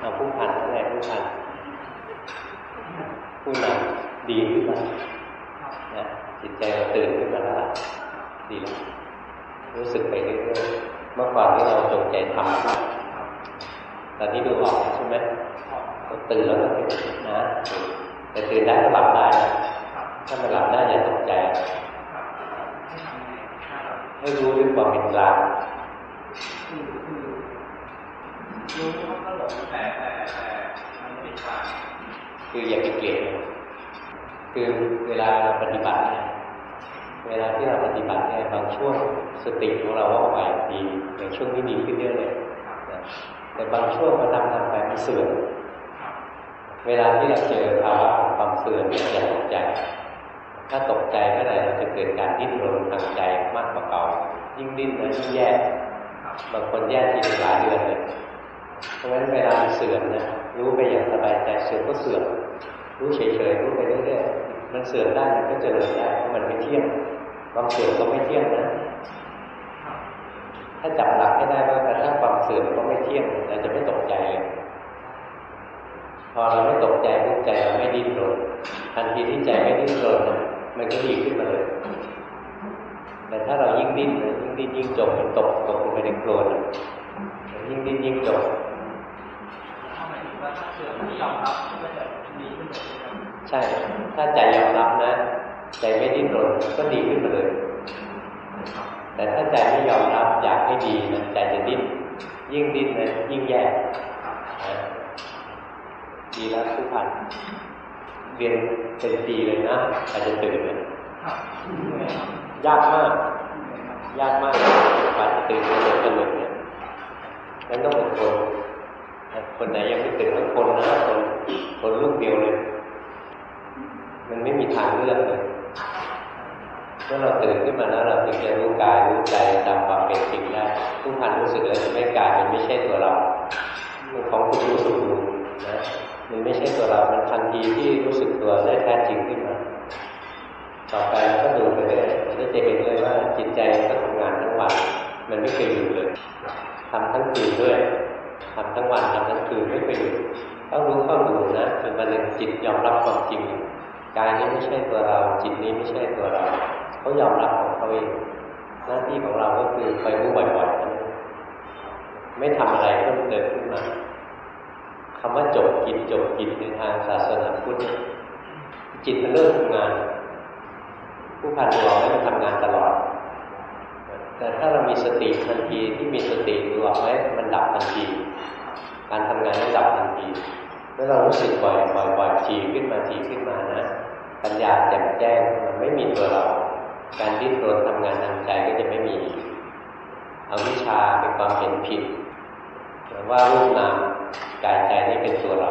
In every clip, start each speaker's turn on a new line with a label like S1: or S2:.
S1: เอาผู้พันอะไรผู้พันผู้นำดีขึ้นมานะจิตใจเราตื่นขึ้นมาแล้วดีแล้วรู้สึกไปเรื่อยๆเมื่อก่อนที่เราจงใจทำตอนนี้ดูออกใช่ไหมตื่นแล้วก็เป็นนะแต่ตื่นได้ก็หลับได้ถ้ามันหลับได้อย่าตกใจให้รู้ด้วยความเป็นกลางรู้ว่าก็หลงแต่แต่แต่มันไม่เป็นกลาง คืออย่าไปเกลียดคือเวลาเราปฏิบัติเนี่ยเวลาที่เราปฏิบัติเนี่ยบางช่วงสติของเราว่าไหวดีอย่างช่วงนี้ดีขึ้นเยอะเลยแต่บางช่วงมันทำทำไปมันเสื่อมเวลาที่เราเจอภาวะของความเสื่อมอย่าตกใจ ถ้าตกใจเมื่อไหร่เราจะเกิดการดิ้นรนทางใจมากกว่าเก่ายิ่งดิ้นนะยิ่งแย่บางคนแย่ทีหลายเดือนเลยเพราะฉะนั้นเวลาเสื่อมนะรู้ไปอย่างสบายใจเสื่อมก็เสื่อม รู้เฉยๆรู้ไปเรื่อยๆมันเสื่อมได้มันก็เจริญได้เพราะมันไม่เที่ยงความเสื่อมก็ไม่เที่ยงนะถ้าจับหลักให้ได้ว่ากระทั่งความเสื่อมก็ไม่เที่ยงเราจะไม่ตกใจเลยพอเราไม่ตกใจทุกใจเราไม่ดิ้นรนทันทีที่ใจไม่ดิ้นรนมันก็ดีขึ้นมาเลย แต่ถ้าเรายิ่งดิ้นยิ่งดิ้นยิ่งจมตกตกลงไปในโคลนยิ่งดิ้นยิ่งจม ใช่ ถ้าใจยอมรับนะ ใจไม่ดิ้นรนก็ดีขึ้นมาเลย แต่ถ้าใจไม่ยอมรับอยากให้ดีนะใจจะดิ้น ยิ่งดิ้นนะยิ่งแย่ดีแล้วทุกพันเรียนเป็นปีเลยนะอาจจะตื่นเลยยากมาก ยากมากกว่าจะตื่นสนุกสนุกเนี่ยนั้นต้องอดทนคนไหนยังไม่ตื่นต้องคนนะคนคนลูกเดียวเลย มันไม่มีทางเลือกเลยเมื่อเราตื่นขึ้นมาแล้วเราถึงจะรู้กายรู้ใจตามความเป็นจริงได้ทุกพันรู้สึกเลยไม่กายมันไม่ใช่ตัวเรามันของคุณรู้สึกดูนะมันไม่ใช่ตัวเรา มันทันทีที่รู้สึกตัวได้แท้จริงขึ้นมา ต่อไปเราก็ดูไปเรื่อยเราจะเห็นเลยว่าจิตใจก็ทำงานทั้งวัน มันไม่เคยหยุดเลยทำทั้งคืนด้วยทำทั้งวันทำทั้งคืนไม่เคยหยุดต้องรู้เข้าดูนะจนวันหนึ่งจิตยอมรับความจริง กายนี้ไม่ใช่ตัวเรา จิตนี้ไม่ใช่ตัวเราเขายอมรับของเขาเองหน้าที่ของเราก็คือคอยรู้บ่อยๆไม่ทำอะไรเพิ่มเติมขึ้นมาคำว่าจบกิจจบกิจในทางศาสนาพุทธจิตมันเริ่มทำงาน ผู้พันเราไม่มาทำงานตลอด แต่ถ้าเรามีสติทันทีที่มีสติดูออกไหมมันดับทันที การทำงานนั้นดับทันทีเมื่อเรารู้สึกบ่อยบ่อยบ่อยทีขึ้นมาทีขึ้นมานะ ปัญญาแจ่มแจ้งมันไม่มีตัวเรา การดิ้นรนทำงานทางใจก็จะไม่มีเอาวิชาเป็นความเห็นผิดว่ารูปนามกายใจนี้เป็นตัวเรา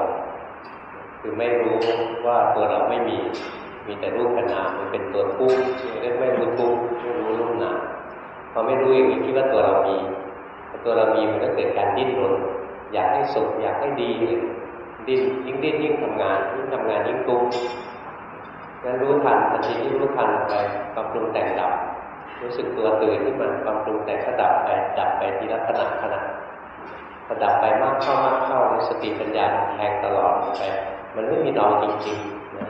S1: คือไม่รู้ว่าตัวเราไม่มี มีแต่รูปกับนามมันเป็นตัวทุกข์เรียกไม่รู้ทุกข์ไม่รู้รูปนามพอไม่รู้อย่างนี้คิดว่าตัวเรามีตัวเรามีมันก็เกิดการดิ้นรนอยากให้สุขอยากให้ดี ดิ้นยิ่งดิ้นยิ่งทำงานยิ่งทำงานยิ่งตุ้ง งั้นรู้ทันทันทีที่รู้ทันไปความปรุงแต่งดับ รู้สึกตัวตื่นขึ้นมาความปรุงแต่งก็ดับไปดับไปทีละขณะขณะพอดับไปมากเข้ามากเข้าสติปัญญาแทงตลอดไป มันไม่มีเราจริงๆนะ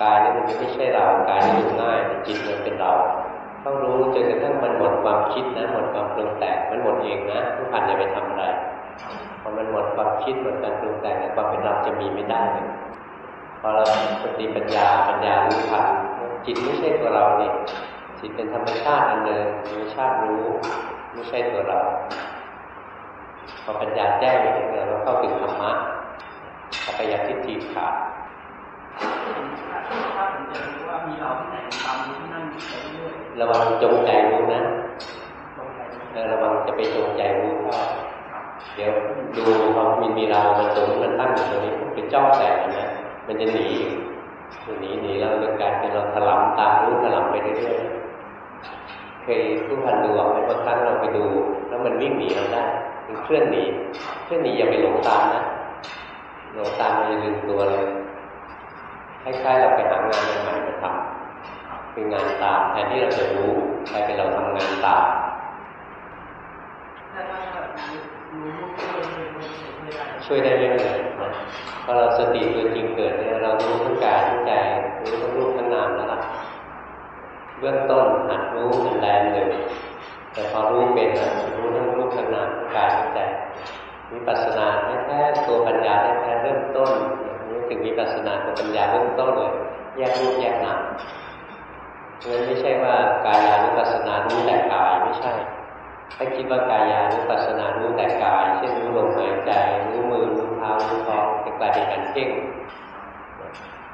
S1: กายนี่มันไม่ใช่เรากายนี่มันง่ายแต่จิตมันเป็นเราต้องรู้จนกระทั่งมันหมดความคิดนะหมดความปรุงแต่งมันหมดเองนะทุกพันอย่าไปทำอะไรพอมันหมดความคิดหมดการปรุงแต่งความเป็นเราจะมีไม่ได้เลย พอเราสติปัญญาปัญญารู้ทันจิตไม่ใช่ตัวเราเนี่ยจิตเป็นธรรมชาติอันหนึ่งธรรมชาติรู้ไม่ใช่ตัวเรา พอปัญญาแจ้งอย่างนี้เราเข้าถึงธรรมะสัพยาทิฏฐิขาดระวังจงใจรู้นะระวังจะไปจงใจรู้เข้าเดี๋ยวดูพอมีมีเรามันตรงมันตั้งอยู่ตรงนี้ไปจ้องแต่นะ มันจะหนีมันหนีหนีแล้วเกิดการเป็นเราถลำตามรู้ถลำไปเรื่อยๆเคยทุกพันดูออกไหมบางครั้งเราไปดู แล้วมันวิ่งหนีเราได้มันเคลื่อนหนีเคลื่อนหนีอย่าไปหลงตามนะหลงตามมันจะลืมตัวเลยคล้ายๆเราไปหางานใหม่มาทำคืองานตามแทนที่เราจะรู้กลายเป็นเราทำงานตาม ช่วยได้เยอะเลยนะพอเราสติตัวจริงเกิดเนี่ยเรารู้ทั้งกายทั้งใจรู้ทั้งรูปทั้งนามแล้วล่ะเบื้องต้นหัดรู้มันแรงเลยแต่พอรู้เป็นแล้วรู้ทั้งรูปทั้งนามทั้งกายทั้งใจมีปัสนาแท้ๆตัวปัญญาแท้ๆเริ่มต้นนี่ถึงมีปัสนาตัวปัญญาเริ่มต้นเลยแยกรูปแยกนามเพราะฉะนั้นไม่ใช่ว่ากายานุปัสสนารู้แต่กายไม่ใช่ ถ้าคิดว่ากายานุปัสสนารู้แต่กาย เช่นรู้ลมหายใจรู้มือรู้เท้ารู้ท้องจะกลายเป็นการเพ่ง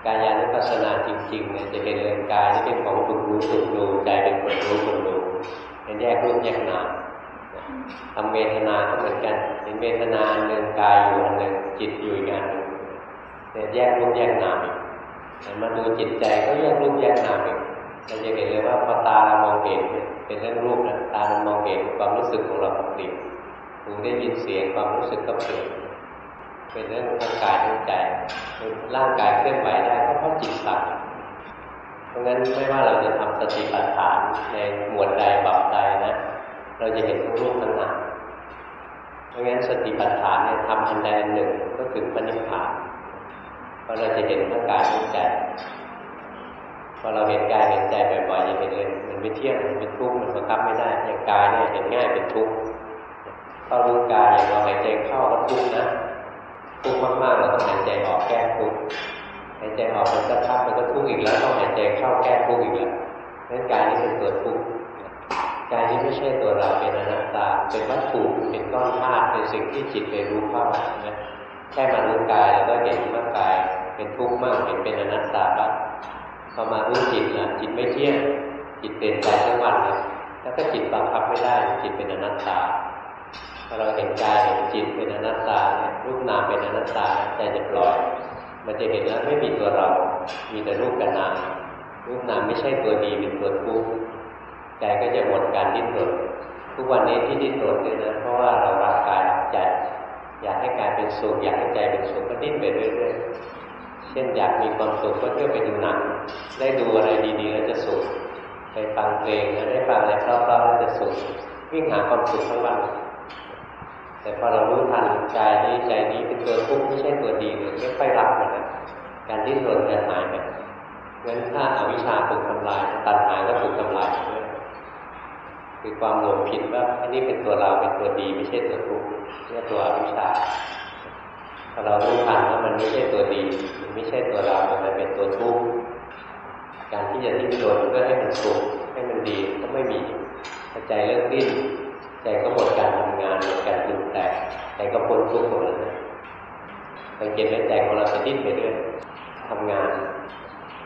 S1: กายานุปัสสนาจริงๆเนี่ยจะเป็นเรื่องกายที่เป็นของฝึกรู้ฝึกดูใจเป็นคนรู้คนดูเป็นแยกรูปแยกนามทำเวทนาก็เหมือนกันเป็นเวทนาหนึ่งกายอยู่อันหนึ่งจิตอยู่อีกอันหนึ่งแต่แยกรูปแยกนามอีกมาดูจิตใจก็แยกรูปแยกนามอีก เราจะเห็นเลยว่าพอตาเรามองเห็นเป็นเรื่องรูปนะตาเรามองเห็นความรู้สึกของเราเปลี่ยนหูได้ยินเสียงความรู้สึกก็เปลี่ยนเป็นเรื่องทั้งกายทั้งใจร่างกายเคลื่อนไหวได้ก็เพราะจิตสั่งเพราะงั้นไม่ว่าเราจะทำสติปัฏฐานในหมวดใดแบบใดนะเราจะเห็นทั้งรูปทั้งนามเพราะงั้นสติปัฏฐานเนี่ยทำอันใดอันหนึ่งก็ถึงปณิพพานเพราะเราจะเห็นทั้งกายทั้งใจ พอเราเห็นกายเห็นใจบ่อยๆจะเห็นเลยมันไม่เที่ยงมันเป็นทุกข์มันบังคับไม่ได้อย่างกายเนี่ยเห็นง่ายเป็นทุกข์เข้ารู้กายอย่างเราหายใจเข้าก็ทุกข์นะทุกข์มากๆเราต้องหายใจออกแก้ทุกข์หายใจออกมันสักพักมันก็ทุกข์อีกแล้วต้องหายใจเข้าแก้ทุกข์อีกแล้วนั้นกายนี้เป็นตัวทุกข์กายนี้ไม่ใช่ตัวเราเป็นอนัตตา เป็นวัตถุเป็นก้อนธาตุเป็นสิ่งที่จิตไปรู้เข้านะแค่มารู้กายแล้วก็เห็นว่ากายเป็นทุกข์มากเห็นเป็นอนัตตาบ้าง พอมารู้จิตนะจิตไม่เที่ยงจิตเปลี่ยนใจทั้งวันเลยแล้วก็จิตบังคับไม่ได้ จิตเป็นอนัตตาพอเราเห็นกายเห็นจิตเป็นอนัตตาเนี่ยรูปนามเป็นอนัตตาใจจะปล่อย มันจะเห็นแล้วไม่มีตัวเรา มีแต่รูปกับนามรูปนามไม่ใช่ตัวดีเป็นตัวทุกข์ใจก็จะหมดการดิ้นรนทุกวันนี้ที่ดิ้นรนเลยนะเพราะว่าเรารักกายรักใจอยากให้กายเป็นสุขอยากให้ใจเป็นสุขก็ดิ้นไปเรื่อยๆ ช่นอยากมีความสุขก็เที่ยวไปดูหนัง ได้ดูอะไรดีๆแล้วจะสุข ไปฟังเพลงแล้วได้ฟังอะไรเพราะๆแล้วจะสุข วิ่งหาความสุขทั้งวัน แต่พอเรารู้ทันกายนี้ใจนี้เป็นตัวทุกข์ไม่ใช่ตัวดีเลยไม่ค่อยรักมันนะการดิ้นรนจะหายไปงั้นถ้าอาวิชชาถูกทำลายตัณหาก็ถูกทำลายด้วยคือความหลงผิดว่าอันนี้เป็นตัวเราเป็นตัวดีไม่ใช่ตัวทุกข์เรียกตัวอวิชชา พอเรารู้ทันว่ามันไม่ใช่ตัวดี มันไม่ใช่ตัวเรามันเป็นตัวทุกข์การที่จะดิ้นรนเพื่อให้มันสุขให้มันดีก็ไม่มีใจเลิกดิ้นใจก็หมดการทำงานหมดการปรุงแต่งใจก็พ้นทุกข์หมดแล้วนะสังเกตไหมใจของเราจะดิ้นไปเรื่อยทำงาน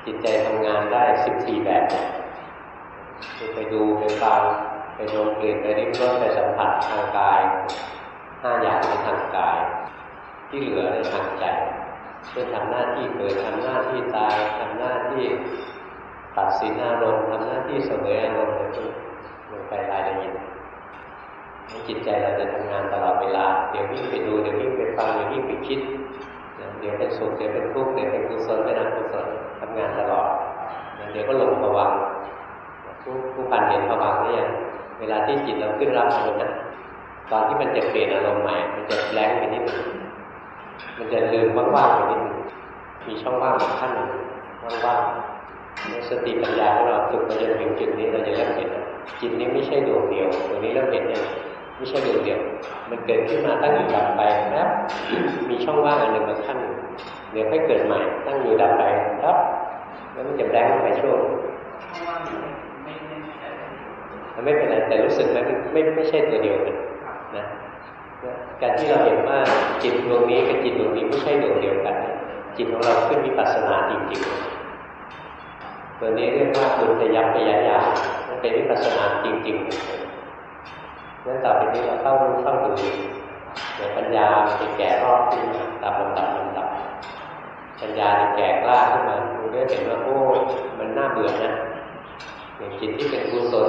S1: จิตใจทำงานได้สิบสี่แบบไปดูไปฟังไปโดนกลิ่นไปริมรสไปสัมผัสทางกายห้าอย่างในทางกาย ที่เหลือในทางใจเพื่อทำหน้าที่เกิดทำหน้าที่ตายทำหน้าที่ตัดสินอารมณ์ทำหน้าที่เสมออารมณ์อะไรพวกลงไปรายละเอียดจิตใจเราจะทำงานตลอดเวลา เดี๋ยววิ่งไปดูเดี๋ยววิ่งไปฟังเดี๋ยววิ่งไปคิด เดี๋ยวเป็นสุขเดี๋ยวเป็นทุกข์เดี๋ยวเป็นกุศลเป็นอกุศลทำงานตลอด เดี๋ยวก็ลงภวังผู้ผู้พันเห็นภวังนี่ยเวลาที่จิตเราขึ้นรับอารมณ์นะตอนที่มันจะเปลี่ยนอารมณ์ใหม่ มันจะแรงไปนิดนึง มันจะลืมว่างๆไปนิดนึงมีช่องว่างขั้นหนึ่งว่างๆสติปัญญาของเราฝึกมาจนถึงจุดนี้เราจะเริ่มเห็นจิตนี้ไม่ใช่ดวงเดียวตัวนี้เริ่มเห็นเนี่ยไม่ใช่ดวงเดียว มันเกิดขึ้นมาตั้งอยู่ดับไปแป๊บมีช่องว่างอันหนึ่งมาขั้นเดี๋ยวค่อยเกิดใหม่ตั้งอยู่ดับไปครับ แล้วมันจะแรงไปช่วงมันไม่เป็นไรแต่รู้สึกไหมไม่ไม่ใช่ตัวเดียวกันนะ การที่เราเห็นว่าจิตดวงนี้กับจิตดวงนี้ไม่ใช่ดวงเดียวกัน จิตของเราขึ้นมีปัสนาจริงๆตัวนี้เรียกว่าอุตยัพยายามันเป็นวิปัสนาจริงๆนั้นต่อไปนี้เราเข้ารู้เข้าดูเดี๋ยวปัญญาจะแก่รอบขึ้นมาตามลำดับลำดับปัญญาจะแก่กล้าขึ้นมาดูได้เห็นว่าโอ้มันน่าเบื่อนะอย่างจิตที่เป็นกุศล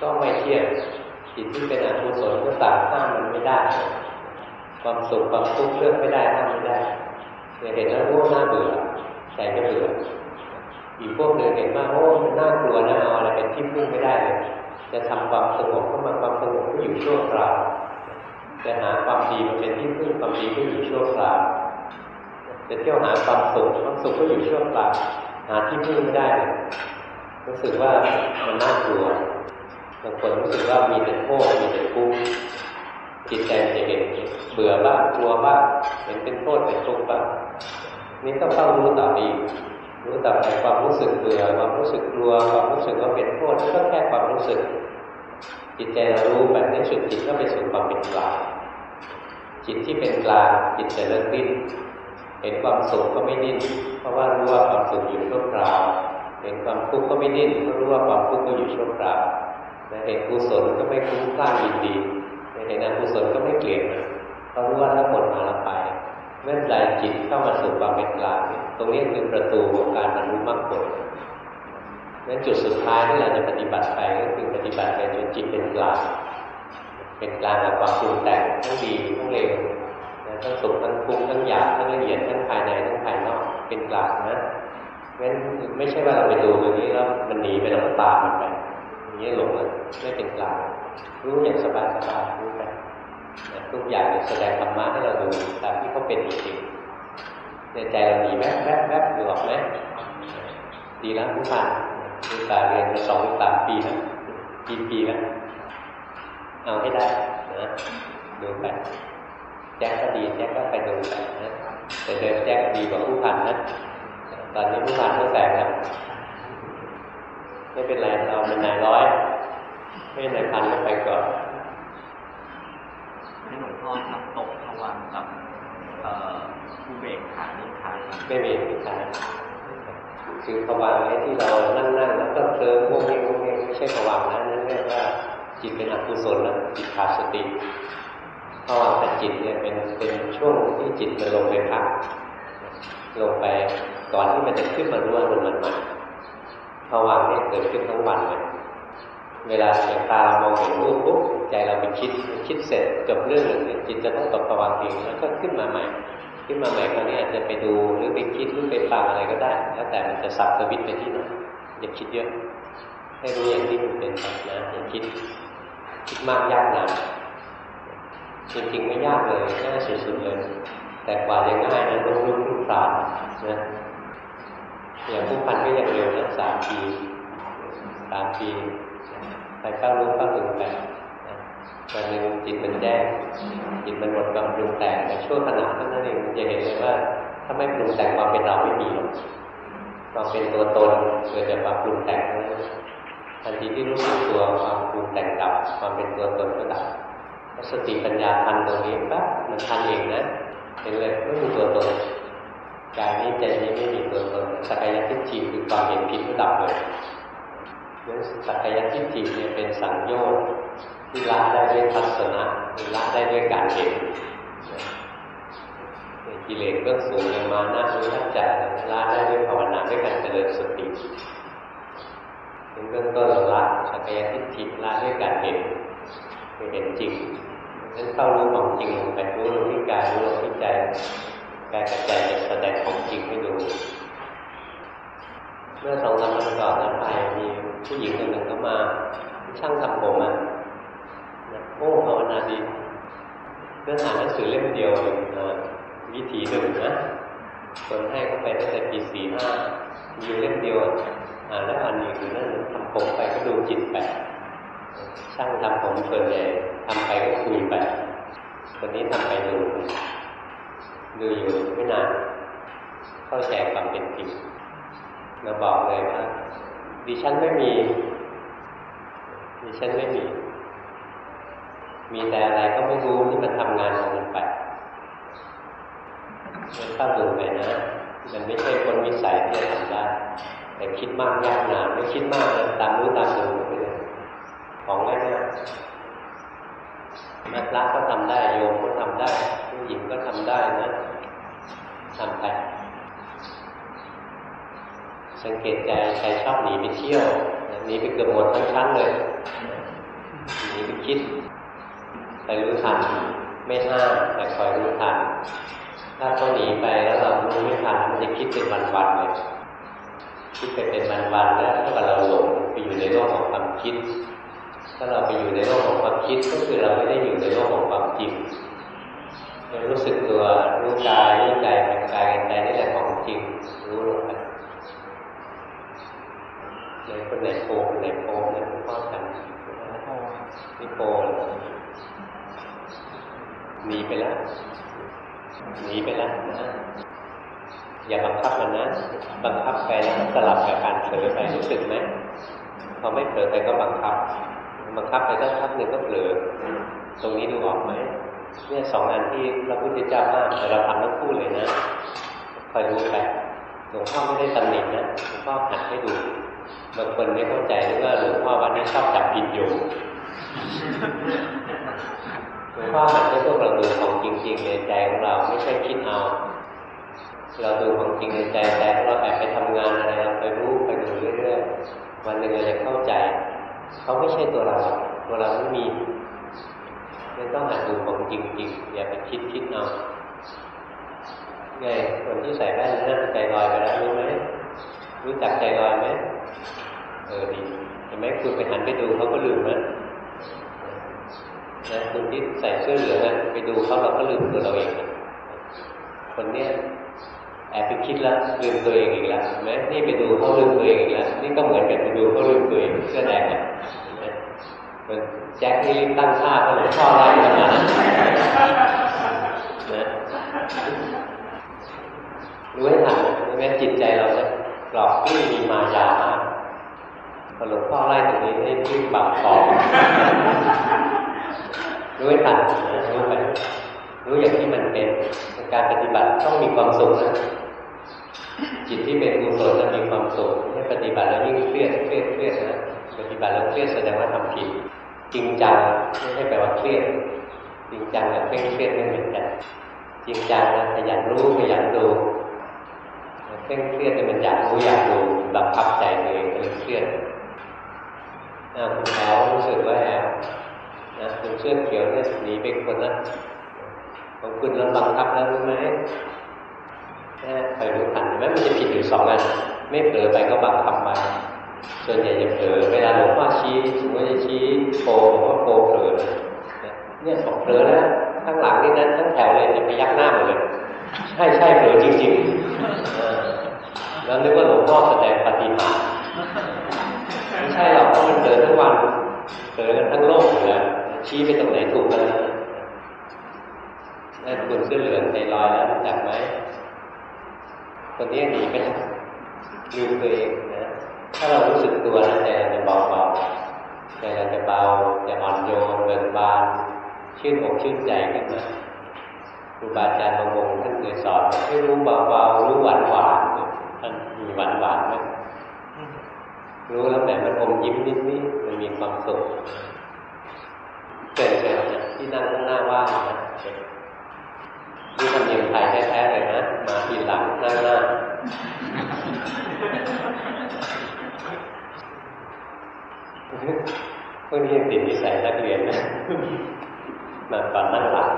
S1: ก็ไม่เที่ยงจิตที่เป็นอกุศลก็สั่งห้ามมันไม่ได้ ความสุขความทุกข์เลือกไม่ได้ห้ามไม่ได้จะเห็นแล้วโอ้น่าเบื่อใจไม่เบื่ออีกพวกหนึ่งเห็นว่าโอ้มันน่ากลัวนะเอาอะไรเป็นที่พึ่งไม่ได้เลยจะทำความสงบเข้ามาความสงบก็อยู่ชั่วคราวจะหาความดีมาเป็นที่พึ่งความดีก็อยู่ชั่วคราวจะเที่ยวหาความสุขความสุขก็อยู่ชั่วคราวหาที่พึ่งไม่ได้เลยรู้สึกว่ามันน่ากลัวบางคนรู้สึกว่ามีแต่โทษมีแต่ทุกข์ จิตใจจะเห็นเบื่อบ้างกลัวบ้างเห็นเป็นโทษเป็นทุกข์บ้างนี่ต้องเข้ารู้ต่อดีรู้ต่อไปความรู้สึกเบื่อความรู้สึกกลัวความรู้สึกว่าเป็นโทษก็แค่ความรู้สึก จิตใจเรารู้แบบนี้สุดจิตก็ไปสู่ความเป็นกลางจิตที่เป็นกลางจิตจะเลิกดิ้นเห็นความสุขก็ไม่ดิ้นเพราะว่ารู้ว่าความสุขอยู่ชั่วคราวเห็นความทุกข์ก็ไม่ดิ้นเพราะรู้ว่าความทุกข์ก็อยู่ชั่วคราวเห็นกุศลก็ไม่คุ้มคลั่งยินดี เห็นอกุศลก็ไม่เกลียดเพราะรู้ว่าทั้งหมดมาแล้วไปเมื่อใจจิตเข้ามาสู่ความเป็นกลางตรงนี้คือประตูของการบรรลุมรรคผลนั้นจุดสุดท้ายที่เราจะปฏิบัติไปก็คือปฏิบัติไปจนจิตเป็นกลางเป็นกลางกับความปรุงแต่งทั้งดีทั้งเลวทั้งสุขทั้งทุกข์ทั้งหยาบทั้งละเอียดทั้งภายในทั้งภายนอกเป็นกลางนะงั้นไม่ใช่ว่าเราไปดูตรงนี้แล้วมันหนีไปแล้วตามันไปอย่างนี้หลงเลยไม่เป็นกลาง รู้อย่างสบายสบายรู้ไปทุกอย่างแสดงธรรมะให้เราดูตามที่เขาเป็นจริงในใจเราหนีแวบแวบแวบอยู่หรอกไหมดีแล้วผู้ผ่านคุณตาเรียนมาสองสามปีแล้วปีปีแล้วเอาให้ได้นะดูไปแจ็คก็ดีแจ็คก็ไปดูไปนะแต่เดินแจ็คดีกว่าผู้พันนะตอนนี้ผู้พันก็แตกแล้วไม่เป็นไรเราเป็นนายร้อย ไม่นายพันก็ไปก่อน
S2: ให้หลวงพ่อทำตกทวันกับผู้เบกขานิขา
S1: ไม่มีนิขาคือผวังไอ้ที่เรานั่งนั่งแล้วก็เพลิงพวกนี้พวกนี้ไม่ใช่ผวังนะนั่นเรียกว่าจิตเป็นอกุศลนะจิตขาดสติผวังแต่จิตเนี่ยเป็นเป็นช่วงที่จิตมันลงไปพักลงไปก่อนที่มันจะขึ้นมารู้อารมณ์มันใหม่ผวังเนี่ยเกิดขึ้นทั้งวันเลย เวลาเสียงตามองเห็นรูปปุ๊บใจเราไปคิดคิดเสร็จจบเรื่องหนึ่งจิตจะต้องตกผวังอีกแล้วก็ขึ้นมาใหม่ ขึ้นมาใหม่คราวนี้อาจจะไปดูหรือไปคิดหรือไปฟังอะไรก็ได้ แล้วแต่มันจะสับสวิตไปที่ไหนอย่าคิดเยอะ ให้รู้อย่างที่มันเป็นไปนะอย่าคิดคิดมากยากนะจริงๆไม่ยากเลยง่ายสุดๆเลย แต่กว่าจะง่ายนะต้องรุ่งรุ่งรานนะอย่างผู้พันก็ยังเร็วนะสามปีสามปี ไปเข้ารู้เข้าถึงไปวันหนึ่งจิตมันแจ้งจิตมันหมดความปรุงแต่งในช่วงขณะนั้นเองจะเห็นเลยว่า ถ้าไม่ปรุงแต่งความเป็นเราไม่มีหรอกความเป็นตัวตนเกิดจากความปรุงแต่งนั้นทันทีที่รู้สึกตัวความปรุงแต่งดับความเป็นตัวตนก็ดับสติปัญญาทันตรงนี้ปั๊บมันทันเองนะเห็นเลยไม่มีตัวตนกายนี้ใจนี้ไม่มีตัวตนสักยทิฏฐิคือความเห็นผิดก็ดับเลย นั้นสักยทิฏฐิเนี่ยเป็นสังโยชน์ที่ละได้ด้วยทัศนะละได้ด้วยการเห็นกิเลสเรื่องสูงอย่างมานะรู้ทัจัละได้ด้วยภาวนาด้วยการเจริญสติเป็นเรื่องต้นละสักยทิฏฐิละด้วยการเห็นคือเห็นจริงนั้นเข้ารู้ของจริงลงไปรู้ลงที่กายรู้ลงที่ใจกายกับใจจะแสดงของจริงให้ดู เมื่อสองสามวันก่อนนั้นไปมี ผู้หญิงคนหนึ่งก็มา ช่างทำผมอะโอ้ภาวนาดีเรื่องอ่านหนังสือเล่มเดียววิธีหนึ่งนะคนให้เข้าไปตั้งแต่ปีสี่ห้ามีเล่มเดียวอ่านแล้วอ่านอีกคือนั่นทำผมไปก็ดูจิตไปช่างทำผมส่วนใหญ่ทำไปก็คุยไปคนนี้ทำไปดูดูอยู่ไม่นานเข้าใจความเป็นจริงเราบอกเลยว่า ดิฉันไม่มีดิฉันไม่มี มีแต่อะไรก็ไม่รู้ที่มันทำงานของมันไปมันเข้าดูไปนะ มันไม่ใช่คนวิสัยที่จะทำได้ แต่คิดมากยากนานไม่คิดมากตามรู้ตามดูไปเลยของง่ายๆนักรักก็ทำได้โยมก็ทำได้ผู้หญิงก็ทำได้นะทำไป สังเกตใจใครชอบหนีไปเที่ยวหนีไปเกือบหมดทั้งชั้นเลยหนีไปคิดคอยรู้ทันไม่ห้ามแต่คอยรู้ทันถ้าเขาหนีไปแล้วเรารู้ไม่ทันมันจะคิดเป็นวันๆเลยคิดไปเป็นวันๆแล้วถ้าเราหลงไปอยู่ในโลกของความคิด ถ้าเราไปอยู่ในโลกของความคิดก็คือเราไม่ได้อยู่ในโลกของความจริงเรารู้สึกตัวรู้กายรู้ใจเป็นกายเป็นใจนี่แหละของจริงรู้ลงไป ในคนไหนโกคนไหนโกเนี่ยพ่อจำนี่โกหนีไปแล้วหนีไปแล้วนะอย่าบังคับมันนะบังคับไปแล้วสลับกับการเผลอไปรู้สึกไหมพอไม่เผลอไปก็บังคับ บังคับไปสักพักหนึ่งก็เผลอตรงนี้ดูออกไหมเนี่ยสองอันที่พระพุทธเจ้าห้ามแต่เราทำทั้งคู่เลยนะคอยรู้ไปหลวงพ่อไม่ได้ตำหนินะหลวงพ่อหัดให้ดู บางคนไม่เข้าใจนึกว่าหลวงพ่อวันนี้ชอบจับผิดอยู่หลวงพ่อหัดให้พวกเราดูของจริงๆในใจของเราไม่ใช่คิดเอา เราดูของจริงในใจแต่เราแอบไปทำงานอะไรเราไปรู้ไปดูเรื่อยๆวันหนึ่งเราจะเข้าใจ เขาไม่ใช่ตัวเราตัวเราไม่มีไม่ต้องหัดดูของจริงๆอย่าไปคิดคิดเอาไงคนที่ใส่แว่นนั่งใจลอยไปแล้วรู้ไหม รู้จักใจลอยไหมเออดีเห็นไหมคุณไปหันไปดูเขาก็ลืมนะนะคุณที่ใส่เสื้อเหลืองนะไปดูเขาเราก็ลืมตัวเราเองนะคนเนี้ยแอบไปคิดแล้วลืมตัวเองอีกแล้วเห็นไหมนี่ไปดูเขาลืมตัวเองอีกแล้วนี่ก็เหมือนกับไปดูเขาลืมตัวเองเสื้อแดงเนี่ยเห็นแจ็คนี่รีบตั้งท่าก็หลวงพ่อไล่กันมานะรู้ให้ทันไม่งั้นจิตใจเราเนี่ย กรอบที่มีมายามากพอหลวงพ่อไล่ตรงนี้ให้รีบบังกอบรู้ให้ทันรู้ไปรู้อย่างที่มันเป็นการปฏิบัติต้องมีความสุขนะจิตที่เป็นกุศลจะมีความสุขให้ปฏิบัติแล้วยิ่งเครียดเครียดเครียดนะปฏิบัติแล้วเครียดแสดงว่าทำผิดจริงจังไม่ใช่แปลว่าเครียดจริงจังกับเคร่งเครียดไม่เหมือนกันจริงจังนะขยันรู้ขยันดู เคร่งเครียดเนี่ยมันอยากรู้อยากดูบังคับใจตัวเองเลยเครียดนะคุณแอลรู้สึกว่าแอลนะคุณเชื่อเขียวเนี่ยหนีไปคนนะของคุณเราบังคับแล้วรู้ไหมแค่คอยรู้ทันไหมมันจะผิดอยู่สองอันไม่เผลอไปก็บังคับมาส่วนใหญ่จะเผลอเวลาหลวงพ่อชี้สมมติจะชี้โปผมว่าโปเผลอเนี่ยบอกเผลอแล้วข้างหลังนี่นั้นทั้งแถวเลยจะไปยักหน้าหมดเลย ใช่ใช่เผลอจริงๆ แล้วนึกว่าหลวงพ่อแสดงปฏิหารไม่ใช่หรอกเพราะมันเผลอทั้งวันเผลอกันทั้งโลกเลยชี้ไปตรงไหนถูกกันนั่นคุณเสื้อเหลืองใจลอยแล้วรู้จักไหมคนนี้หนีไปแล้วลืมตัวเองนะถ้าเรารู้สึกตัวนะใจเราจะเบาเบาใจเราจะเบาจะอ่อนโยนเบิกบานชื่นอกชื่นใจขึ้นมา รูบาอาจารย์บางองค์ท่านเคยสอนให้รู้เบาๆรู้หวานหวานท่านมีหวานหวานไหมรู้แล้วแต่มันอมยิ้มนิดนิดมันมีความสุขเกิดเกิดเนี่ยที่นั่งข้างหน้าว่างนะนี่ทำเนียมไทยแท้ๆเลยนะมาทีหลังนั่งหน้าพวกนี้ติดนิสัยนักเรียนนะมาก่อนนั่งหลัง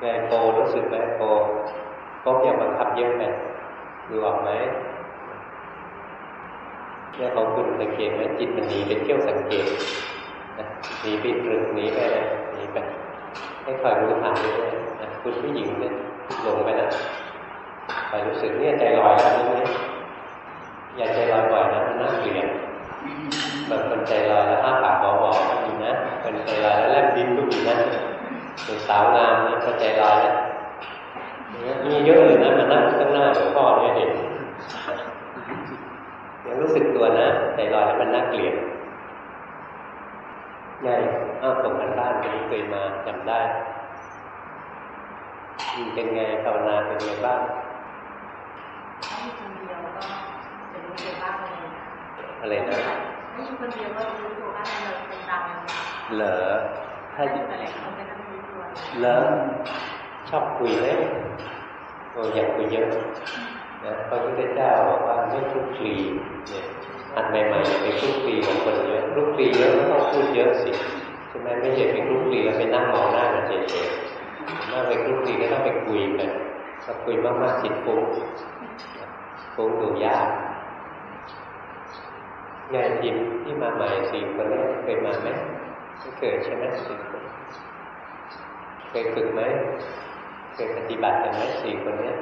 S1: ไงโปรู้สึกไหมโปก็อย่าบังคับเยอะไปดูออกไหมเนี่ยของคุณสังเกตไหมจิตมันหนีไปเที่ยวสังเกตหนีไปตรึกหนีไปอะไรหนีไปให้คอยรู้ทันด้วยนะคุณผู้หญิงเนี่ยหลงไปนะคอยรู้สึกเนี่ยใจลอยแล้วรู้ไหมอย่าใจลอยบ่อยนะมันน่าเกลียด บางคนใจลอยแล้วห้าปากบอๆก็มีนะคนใจลอยแล้วแลบดิ้นก็มีนะเป็นสาวงามนะพอใจลอยแล้วมีเยอะเลยนะมานั่งข้างหน้าหลวงพ่อเนี่ยเห็นยังรู้สึกตัวนะใจลอยแล้วมันน่าเกลียดไงอ้าวส่งกันบ้านเป็นเคยมาจำได้เป็นไงภาวนาเป็นไงบ้าง
S3: ถ้คนเดียวก็จะรู้ตัวบ้างเลย
S1: อะไรนะ
S3: ถ้าอยู่คนเดียวก็รู้ตัวบ้างเลยเป็นตามเลยนะ
S1: เหรอถ้า
S3: ถ้าอยู่กับหลายคนก็ต้องรู้ตัว
S1: เหรอชอบคุยเลยโอ้อยากคุยเยอะนะพระพุทธเจ้าบอกว่าไม่คลุกคลีเนี่ยอันใหม่ๆไปคลุกคลีกับคนเยอะคลุกคลีเยอะก็ต้องพูดเยอะสิใช่ไหมไม่ใช่ไปคลุกคลีแล้วไปนั่งมองหน้ากันเฉยๆนั่งไปคลุกคลีก็ต้องไปคุยกันถ้าคุยมากๆจิตฟุ้งฟุ้งดูยาก งานทีมที่มาใหม่สี่คนนี้เคยมาไหมไม่เคยใช่ไหมสี่คนเคยฝึกไหมเคยปฏิบัติกันไหมสี่คนนี้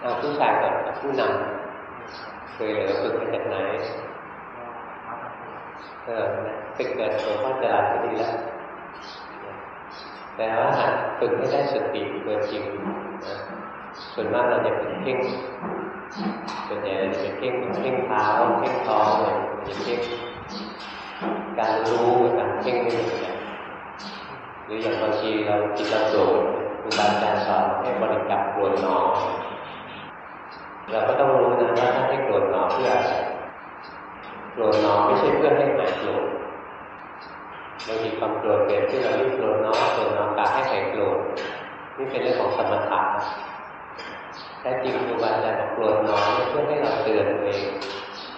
S1: เอาผู้ชายก่อนผู้นำเคยเหลือฝึกมาจากไหนเออฝึกเกิดหลวงพ่อจรัสก็ดีแล้วแต่ว่าฝึกให้ได้สติตัวจริงส่วนมากเราจะฝึกเพ่ง ส่วนใหญ่เราจะไปเพ่งเพ่งเท้าเพ่งท้องเลยจะเพ่งการรู้การเพ่งไม่เหมือนกันหรืออย่างบางทีเราจิตเราโกรธครูบาอาจารย์สอนให้บริกรรมกรธหนอเราก็ต้องรู้นะว่าท่านให้กรธหนอเพื่ออะไรกรธหนอไม่ใช่เพื่อให้หายโกรธบางทีความโกรธเกิดขึ้นเรารีบโกรธน้อโกรธน้อกาให้ใครโกรธนี่เป็นเรื่องของสมถะ แท้จริงครูบาอาจารย์บอกโกรธน้อยเพื่อให้เราเตือนตัวเอง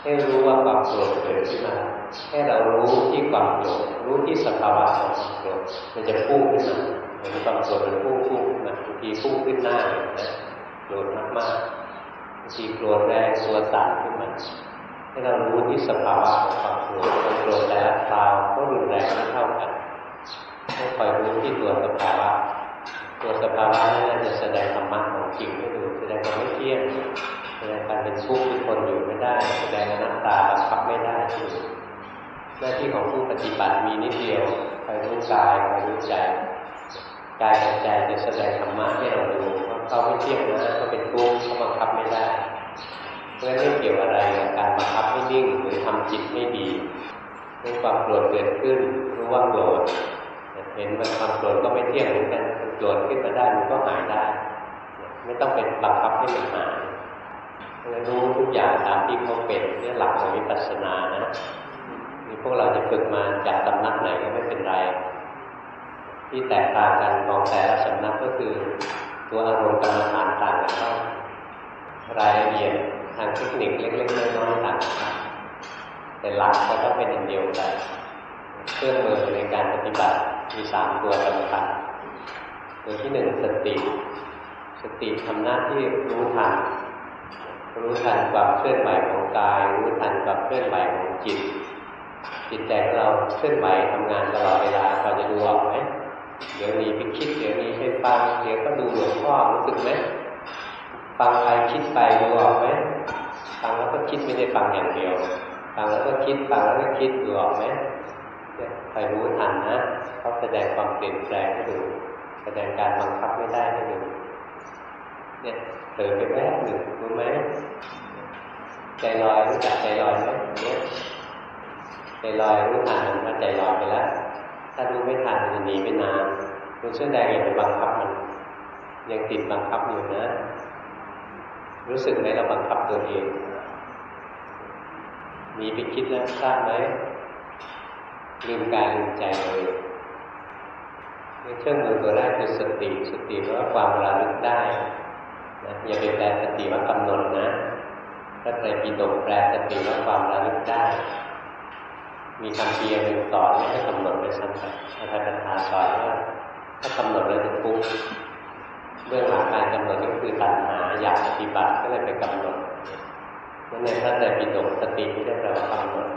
S1: ให้รู้ว่าความโกรธเกิดขึ้นมาให้เรารู้ที่ความโกรธรู้ที่สภาวะของความโกรธมันจะพุ่งขึ้นมาเหมือนความโกรธมันพุ่งพุ่งขึ้นมาบางทีพุ่งขึ้นหน้านะโกรธมากๆบางทีโกรธแรงตัวสั่นขึ้นมาให้เรารู้ที่สภาวะของความโกรธความโกรธแต่ละคราวก็รุนแรงไม่เท่ากันให้คอยรู้ที่ตัวสภาวะ ตัวสภาวะนั้นจะแสดงธรรมะของจริงให้ดูแสดงความไม่เที่ยงแสดงการเป็นทุกข์เป็นคนอยู่ไม่ได้ แสดงอนัตตาบังคับไม่ได้ที่หน้าที่ของผู้ปฏิบัติมีนิดเดียวคอยรู้กายคอยรู้ใจกายกับใจจะแสดงธรรมะให้เราดูว่าเขาไม่เที่ยงนะเขาเป็นทุกข์เขาบังคับไม่ได้เพื่อไม่เกี่ยวอะไรกับการบังคับให้นิ่งหรือทำจิตไม่ดีเมื่อความโกรธเกิดขึ้นรู้ว่าโกรธเห็นว่าความโกรธก็ไม่เที่ยงเหมือนกัน โกรธขึ้นมาได้มันก็หายได้ ไม่ต้องเป็นบังคับให้มันหายรู้ทุกอย่างตามที่เขาเป็นเนี่ยหลักของวิปัสสนานะนี่พวกเราจะฝึกมาจากสำนักไหนก็ไม่เป็นไร ที่แตกต่างกันของแต่ละสำนักก็คือ ตัวอารมณ์กรรมฐานต่างกันบ้างรายละเอียดทางเทคนิคเล็กๆน้อยๆต่างกันแต่หลักก็ต้องเป็นอันเดียวกันเครื่องมือในการปฏิบัติมีสามตัวสำคัญ ตัวที่หนึ่งสติ สติทำหน้าที่รู้ทันรู้ทันความเคลื่อนไหวของกาย รู้ทันความเคลื่อนไหวของจิต จิตใจเราเคลื่อนไหวทำงานตลอดเวลาเราจะดูออกไหมเดี๋ยวนี้ไปคิดเดี๋ยวนี้ไปฟังเดี๋ยวก็ดูหลวงพ่อรู้สึกไหมฟังไปคิดไปดูออกไหมฟังแล้วก็คิดไม่ได้ฟังอย่างเดียวฟังแล้วก็คิดฟังแล้วก็คิดดูออกไหมใครรู้ทันนะเขาแสดงความเปลี่ยนแปลงให้ดู แสดงการบังคับไม่ได้ให้ดูเนี่ยเผลอไปแวบหนึ่งรู้ไหมใจลอยรู้จักใจลอยไหมเนี่ยใจลอยรู้ทันมันว่าใจลอยไปแล้วถ้ารู้ไม่ทันมันจะหนีไปนานคุณเชื่อใดอย่าไปบังคับมัน ยังติดบังคับอยู่นะ รู้สึกไหมเราบังคับตัวเองหนีไปคิดแล้วทราบไหมลืมกายลืมใจเลย เครื่องมือตัวแรกคือสติสติว่าความระลึกได้นะอย่าไปแปลสติว่ากำหนดนะถ้าใครปีดกแปลสติว่าความระลึกได้ มีคำเพียรหนึ่งสอนไม่ให้กำหนดไปซ้ำไปอาจารย์ทาสอนว่าถ้ากำหนดแล้วจะทุกข์เรื่องหลักการกำหนดก็คือตัณหาอยากปฏิบัติก็เลยไปกำหนดนั่นในพระไตรปิฎกสติไม่ได้แปลว่ากำหนด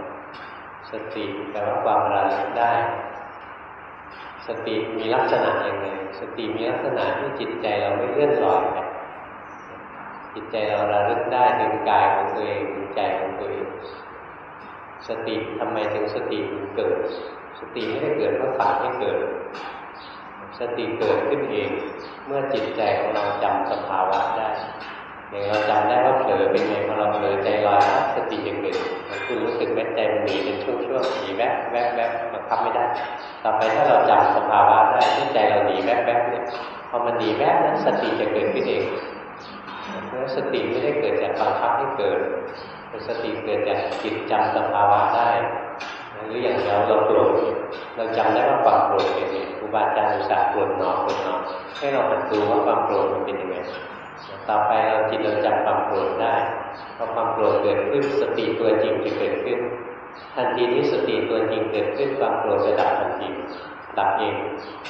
S1: สติแปลว่าความระลึกได้ สติมีลักษณะย่างไรสติมีลักษณะที่จิตใจเราไม่เลื่อนลอยไปจิตใจเราระลึกได้ถึงกายของตัวเองถึงใจของตัวเองสติทำไมถึงสติเกิด สติไม่ได้เกิดเพราะสั่งให้เกิด สติเกิดขึ้นเอง เมื่อจิตใจของเราจำสภาวะได้ อย่างเราจำได้ว่าเผลอเป็นไงพอเราเผลอใจลอยสติจะเกิดมันคือรู้สึกแม้ใจมันหนีเป็นช่วงๆหนีแวบแวบแวบบังคับไม่ได้ ต่อไปถ้าเราจำสภาวะได้ที่ใจเราหนีแวบแวบเนี่ยพอมันหนีแวบนั้นสติจะเกิดขึ้นเองเพราะสติไม่ได้เกิดจากบังคับให้เกิดแต่สติเกิดจากจิตจำสภาวะได้หรืออย่างเราเราโกรธเราจำได้ว่าความโกรธเป็นยังไงครูบาอาจารย์อุตส่าห์โกรธหนอโกรธหนอให้เรามาดูว่าความโกรธมันเป็นยังไง ต่อไปเราจิตเราจำความโกรธได้พอความโกรธเกิดขึ้นสติตัวจริงจะเกิดขึ้น ทันทีที่สติตัวจริงเกิดขึ้นความโกรธจะดับทันทีดับเอง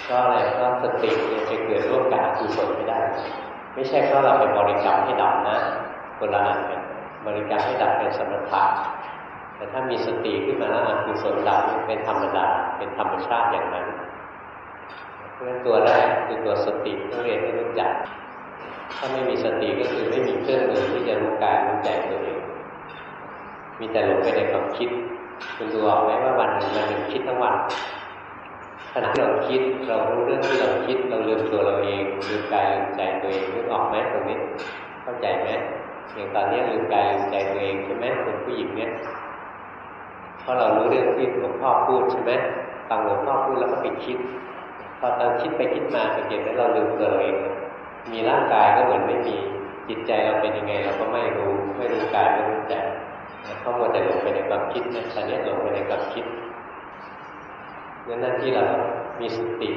S1: เพราะอะไรเพราะสติเนี่ยจะเกิดร่วมกับอกุศลไม่ได้ ไม่ใช่เพราะเราไปบริกรรมให้ดับนะคนละอันกันบริกรรมให้ดับเป็นสมถะแต่ถ้ามีสติขึ้นมาแล้วอกุศลดับเป็นธรรมดาเป็นธรรมชาติอย่างนั้นเพราะฉะนั้นตัวแรกคือตัวสติต้องเรียนให้รู้จัก ถ้าไม่มีสติก็คือไม่มีเครื่องมือที่จะรู้กายรู้ใจตัวเอง มีแต่หลงไปในความคิด คุณดูออกไหมว่าวันหนึ่งวันหนึ่งคิดทั้งวันขณะที่เราคิดเรารู้เรื่องที่เราคิดเราลืมตัวเราเองลืมกายลืมใจตัวเองนึกออกไหมตรงนี้เข้าใจไหมอย่างตอนนี้ลืมกายลืมใจตัวเองใช่ไหมคนผู้หญิงเนี่ยเพราะเรารู้เรื่องที่หลวงพ่อพูดใช่ไหมฟังหลวงพ่อพูดแล้วก็ไปคิด พอตอนคิดไปคิดมาสังเกตไหมเราลืมตัวเราเอง มีร่างกายก็เหมือนไม่มีจิตใจเราเป็นยังไงเราก็ไม่รู้ ไม่รู้กายไม่รู้ใจเขาหมดแต่หลงไปในความคิดนะตอนนี้หลงไปในความคิดงั้นหน้าที่เรามีสติ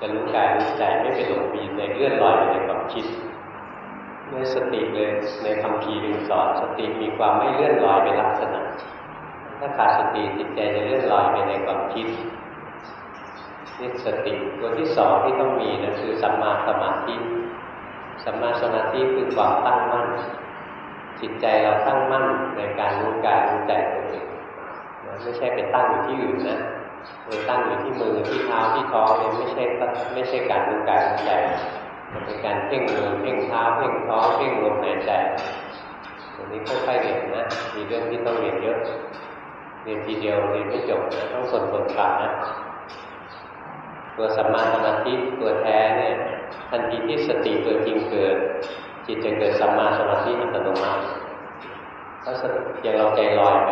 S1: จะรู้กายรู้ใจไม่ไปหลงไปในเลื่อนลอยไปในความคิดด้วยสติเลยในคำพีดึงสอนสติมีความไม่เลื่อนลอยเป็นลักษณะ ถ้าขาดสติจิตใจจะเลื่อนลอยไปในความคิด นี่สติตัวที่สองที่ต้องมีนะคือสัมมาสมาธิสัมมาสมาธิคือความตั้งมั่น จิตใจเราตั้งมั่นในการรู้กายรู้ใจตัวเองไม่ใช่ไปตั้งอยู่ที่อื่นนะไปตั้งอยู่ที่มือที่เท้าที่ท้องเนี่ยไม่ใช่ไม่ใช่การรู้กายรู้ใจมันเป็นการเพ่งมือเพ่งเท้าเพ่งท้องเพ่งลมหายใจตรงนี้ค่อยๆเรียนนะมีเรื่องที่ต้องเรียนเยอะเรียนทีเดียวเรียนไม่จบนะต้องสนทนฟังนะ ตัวสัมมาสมาธิตัวแท้เนี่ยทันทีที่สติตัวจริงเกิด จิตจะเกิดสัมมาสมาธิอัตโนมัติถ้าอย่างเราใจลอยไป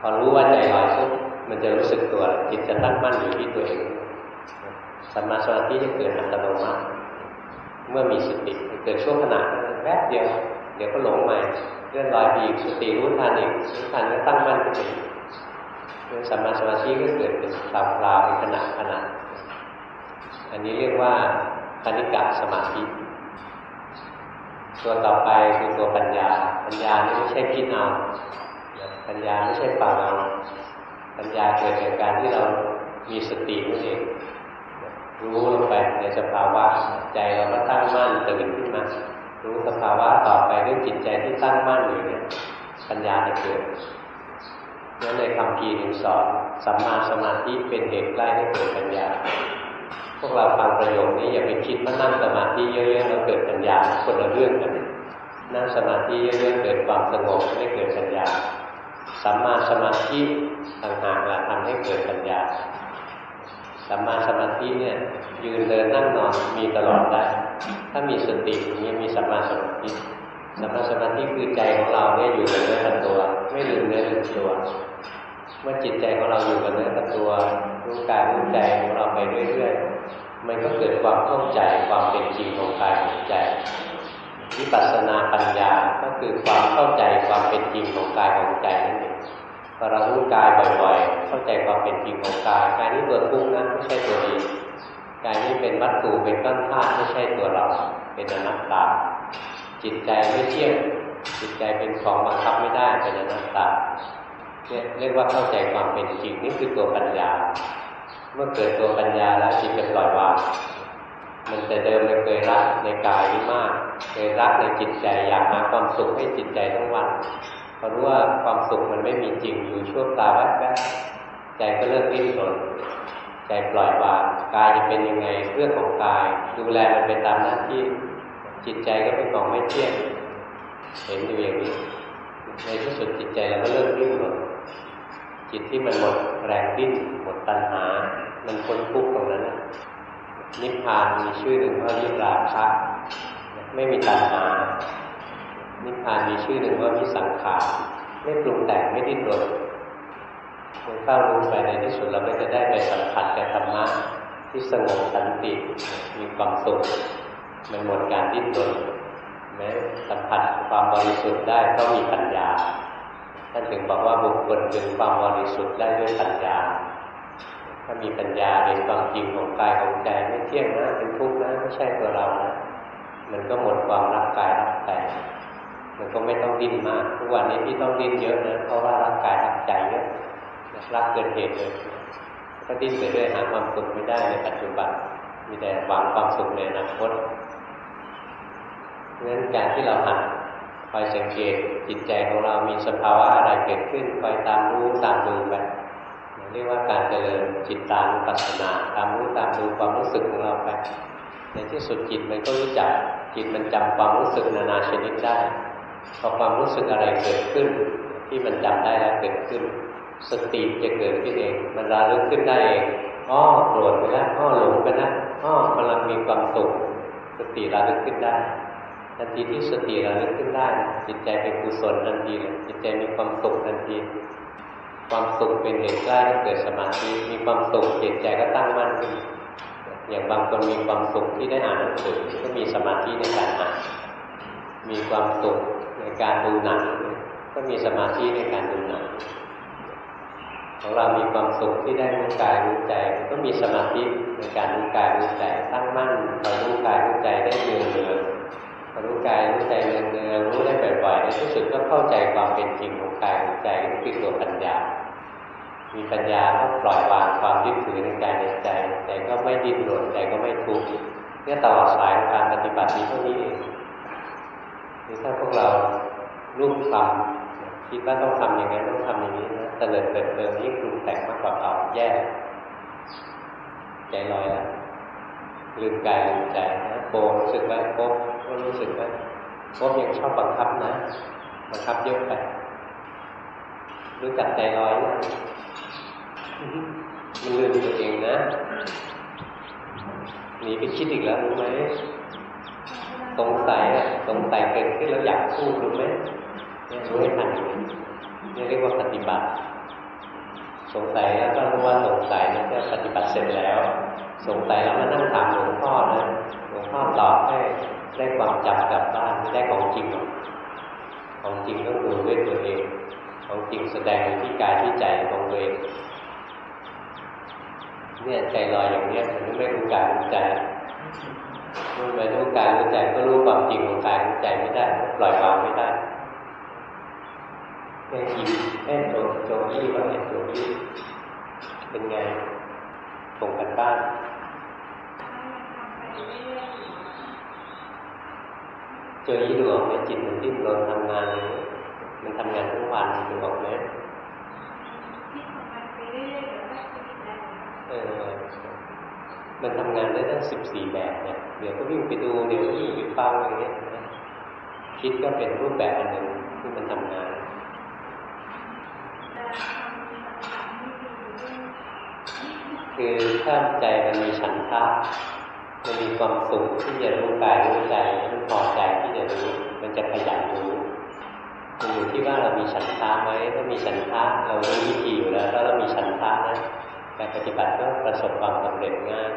S1: พอรู้ว่าใจลอยปุ๊บมันจะรู้สึกตัวจิตจะตั้งมั่นอยู่ที่ตัวเองสัมมาสมาธิจะเกิดอัตโนมัติเมื่อมีสติเกิดช่วงขณะแวบเดียวเดี๋ยวก็หลงใหม่เลื่อนลอยไปอีกสติรู้ทันอีกรู้ทันก็ตั้งมั่นขึ้นอีกสัมมาสมาธิก็เกิดเป็นคราวๆเป็นขณะขณะ อันนี้เรียกว่าคณิกะสมาธิ ตัวต่อไปคือตัวปัญญา ปัญญานี่ไม่ใช่คิดเอาปัญญาไม่ใช่ฟังเอาปัญญาเกิดจากการที่เรามีสตินั่นเองรู้ลงไปในสภาวะใจเราก็ตั้งมั่นตื่นขึ้นมารู้สภาวะต่อไปด้วยจิตใจที่ตั้งมั่นอยู่เนี่ยปัญญาจะเกิดนั่นในคำพีหนึ่งสอนสัมมาสมาธิเป็นเหตุใกล้ให้เกิดปัญญา พวกเราฟังประโยคนี้อย่าไปคิดว่านั่งสมาธิเยอะๆแล้วเกิดปัญญาคนละเรื่องกันนั่งสมาธิเยอะๆเกิดความสงบไม่เกิดปัญญาสัมมาสมาธิต่างหากละทำให้เกิดปัญญาสัมมาสมาธิเนี่ยยืนเดินนั่งนอนมีตลอดได้ ถ้ามีสติอย่างนี้มีสัมมาสมาธิสัมมาสมาธิคือใจของเราเนี่ยอยู่กับเนื้อกับตัว ไม่ลืมเนื้อลืมตัวเมื่อจิตใจของเราอยู่กับเนื้อกับตัวรู้กายรู้ใจของเราไปเรื่อยๆ มันก็เกิดความเข้าใจความเป็นจริงของกายของใจวิปัสสนาปัญญาก็คือความเข้าใจความเป็นจริงของกายของใจนั่นเองพอเรารู้กายบ่อยๆ เข้าใจความเป็นจริงของกายกายนี้ตัวทุกข์นะไม่ใช่ตัวดีกายนี้เป็นวัตถุเป็นก้อนธาตุไม่ใช่ตัวเรา เป็นอนัตตา จิตใจไม่เที่ยงจิตใจเป็นของบังคับไม่ได้เป็นอนัตตาเนี่ยเรียกว่าเข้าใจความเป็นจริงนี่คือตัวปัญญา เมื่อเกิดตัวปัญญาแล้วจิตจะปล่อยวางมันแต่เดิมมันเคยรักในกายนี่มากเคยรักในจิตใจอยากหาความสุขให้จิตใจทั้งวันพอรู้ว่าความสุขมันไม่มีจริงอยู่ชั่วคราวแวบๆใจก็เลิกวิ่งรนใจปล่อยวางกายจะเป็นยังไงเรื่องของกาย ดูแลมันไปตามหน้าที่จิตใจก็เป็นของไม่เที่ยงเห็นอยู่อย่างนี้ในที่สุดจิตใจเราก็เลิกวิ่งรน จิตที่มันหมดแรงดิ้นหมดตัณหา มันพ้นทุกข์ตรงนั้นนะนิพพานมีชื่อหนึ่งว่าวิราคะไม่มีตัณหา นิพพานมีชื่อหนึ่งว่าวิสังขารไม่ปรุงแต่งไม่ดิ้นรนเมื่อเข้ารู้ไปในที่สุดเราก็จะได้ไปสัมผัสกับธรรมะที่สงบสันติมีความสุขมันหมดการดิ้นรนแม้สัมผัสความบริสุทธิ์ได้ก็มีปัญญา ท่านถึงบอกว่าบุคคลถึงความบริสุทธิ์ได้ด้วยปัญญา ถ้ามีปัญญาเห็นความจริงของกายของใจไม่เที่ยงนะเป็นทุกข์นะไม่ใช่ตัวเรานะมันก็หมดความรักกายรักใจมันก็ไม่ต้องดิ้นมากทุกวันนี้ที่ต้องดิ้นเยอะนะเพราะว่ารักกายรักใจเยอะรักเกินเหตุเลยก็ดิ้นไปเรื่อยหาความสุขไม่ได้ในปัจจุบัน มีแต่หวังความสุขในอนาคตเพราะฉะนั้นการที่เราหัด คอยสังเกตจิตใจของเรามีสภาวะอะไรเกิดขึ้นคอยตามรู้ตามดูไปเรียกว่าการเจริญจิตตามปัสนาตามรู้ตามดูความรู้สึกของเราไปในที่สุดจิตมันก็รู้จักจิตมันจำความรู้สึกนานาชนิดได้พอความรู้สึกอะไรเกิดขึ้น ที่มันจำได้แล้วเกิดขึ้น สติจะเกิดขึ้นเอง มันระลึกขึ้นได้เองอ้อโกรธไปแล้วอ้อหลงไปแล้วอ้อกำลังมีความสุขสติระลึกขึ้นได้ ทันทีที่สติระลึกขึ้นได้ จิตใจเป็นกุศลทันทีเลยจิตใจมีความสุขทันที ความสุขเป็นเหตุใกล้ให้เกิดสมาธิ มีความสุขจิตใจก็ตั้งมั่นขึ้นอย่างบางคนมีความสุขที่ได้อ่านหนังสือก็มีสมาธิในการอ่าน มีความสุขในการดูหนังก็มีสมาธิในการดูหนังของเรามีความสุขที่ได้รู้กายรู้ใจก็มีสมาธิในการรู้กายรู้ใจตั้งมั่นคอยรู้กายรู้ใจได้เนืองเนือง ที่สุดก็เข้าใจความเป็นจริงของกายของใจคือตัวปัญญา มีปัญญาก็ปล่อยวางความยึดถือในกายในใจใจก็ไม่ดิ้นรนใจก็ไม่ทุกข์เนี่ยตลอดสายของการปฏิบัตินี้เท่านี้เองนี่ถ้าพวกเรารูปคำคิดว่าต้องทำอย่างนั้นต้องทำอย่างนี้นะเตลิดเปิดเปิงยิ่งปรุงแต่งมากกว่าเราแย่ใจลอยล้วลืมกายลืมใจนะโบรู้สึกไหมโบก็รู้สึกไห มโบยังชอบบังคับนะ บังคับเยอะไปรู้จักใจลอยนะมันลืมตัวเองนะหนีไปคิดอีกแล้วรู้ไหมสงสัยอะสงสัยเกิดขึ้นแล้วอยากพูดรู้ไหมนี่ยรู้ให้ทันนี่เรียกว่าปฏิบัติ สงสัยแล้วก็รู้ว่าสงสัยนี่ก็ปฏิบัติเสร็จแล้ว สงสัยแล้วมานั่งถามหลวงพ่อนะหลวงพ่อตอบให้ ได้ความจำกลับบ้านไม่ได้ของจริงหรอกของจริงต้องดูด้วยตัวเอง ของจริงแสดงอยู่ที่กายที่ใจของตัวเองเนี่ยใจลอยอย่างเนี้ยมันไม่รู้กายรู้ใจไม่รู้กายรู้ใจก็รู้ความจริงของกายของใจไม่ได้ปล่อยวางไม่ได้แม่ยิมแม่โจโจยี่ว่าไงโจยี่เป็นไงส่งกันบ้าน โจยี่ดูออกไหมจิตมันดิ้นรนทำงาน มันทำงานทั้งวันดูออกไหมเออมันทำงานได้ตั้งสิบสี่แบบเนี่ยเดี๋ยวก็วิ่งไปดูเดี๋ยวก็วิ่งไปฟังอะไรเงี้ยนะคิดก็เป็นรูปแบบอันหนึ่งที่มันทำงานคือถ้าใจมันมีฉันทะ มันมีความสุขที่จะรู้กายรู้ใจมันพอใจที่จะรู้มันจะขยันรู้มันอยู่ที่ว่าเรามีฉันทะไหมถ้ามีฉันทะเรารู้วิธีอยู่แล้วถ้าเรามีฉันทะนะการปฏิบัติก็ประสบความสำเร็จง่าย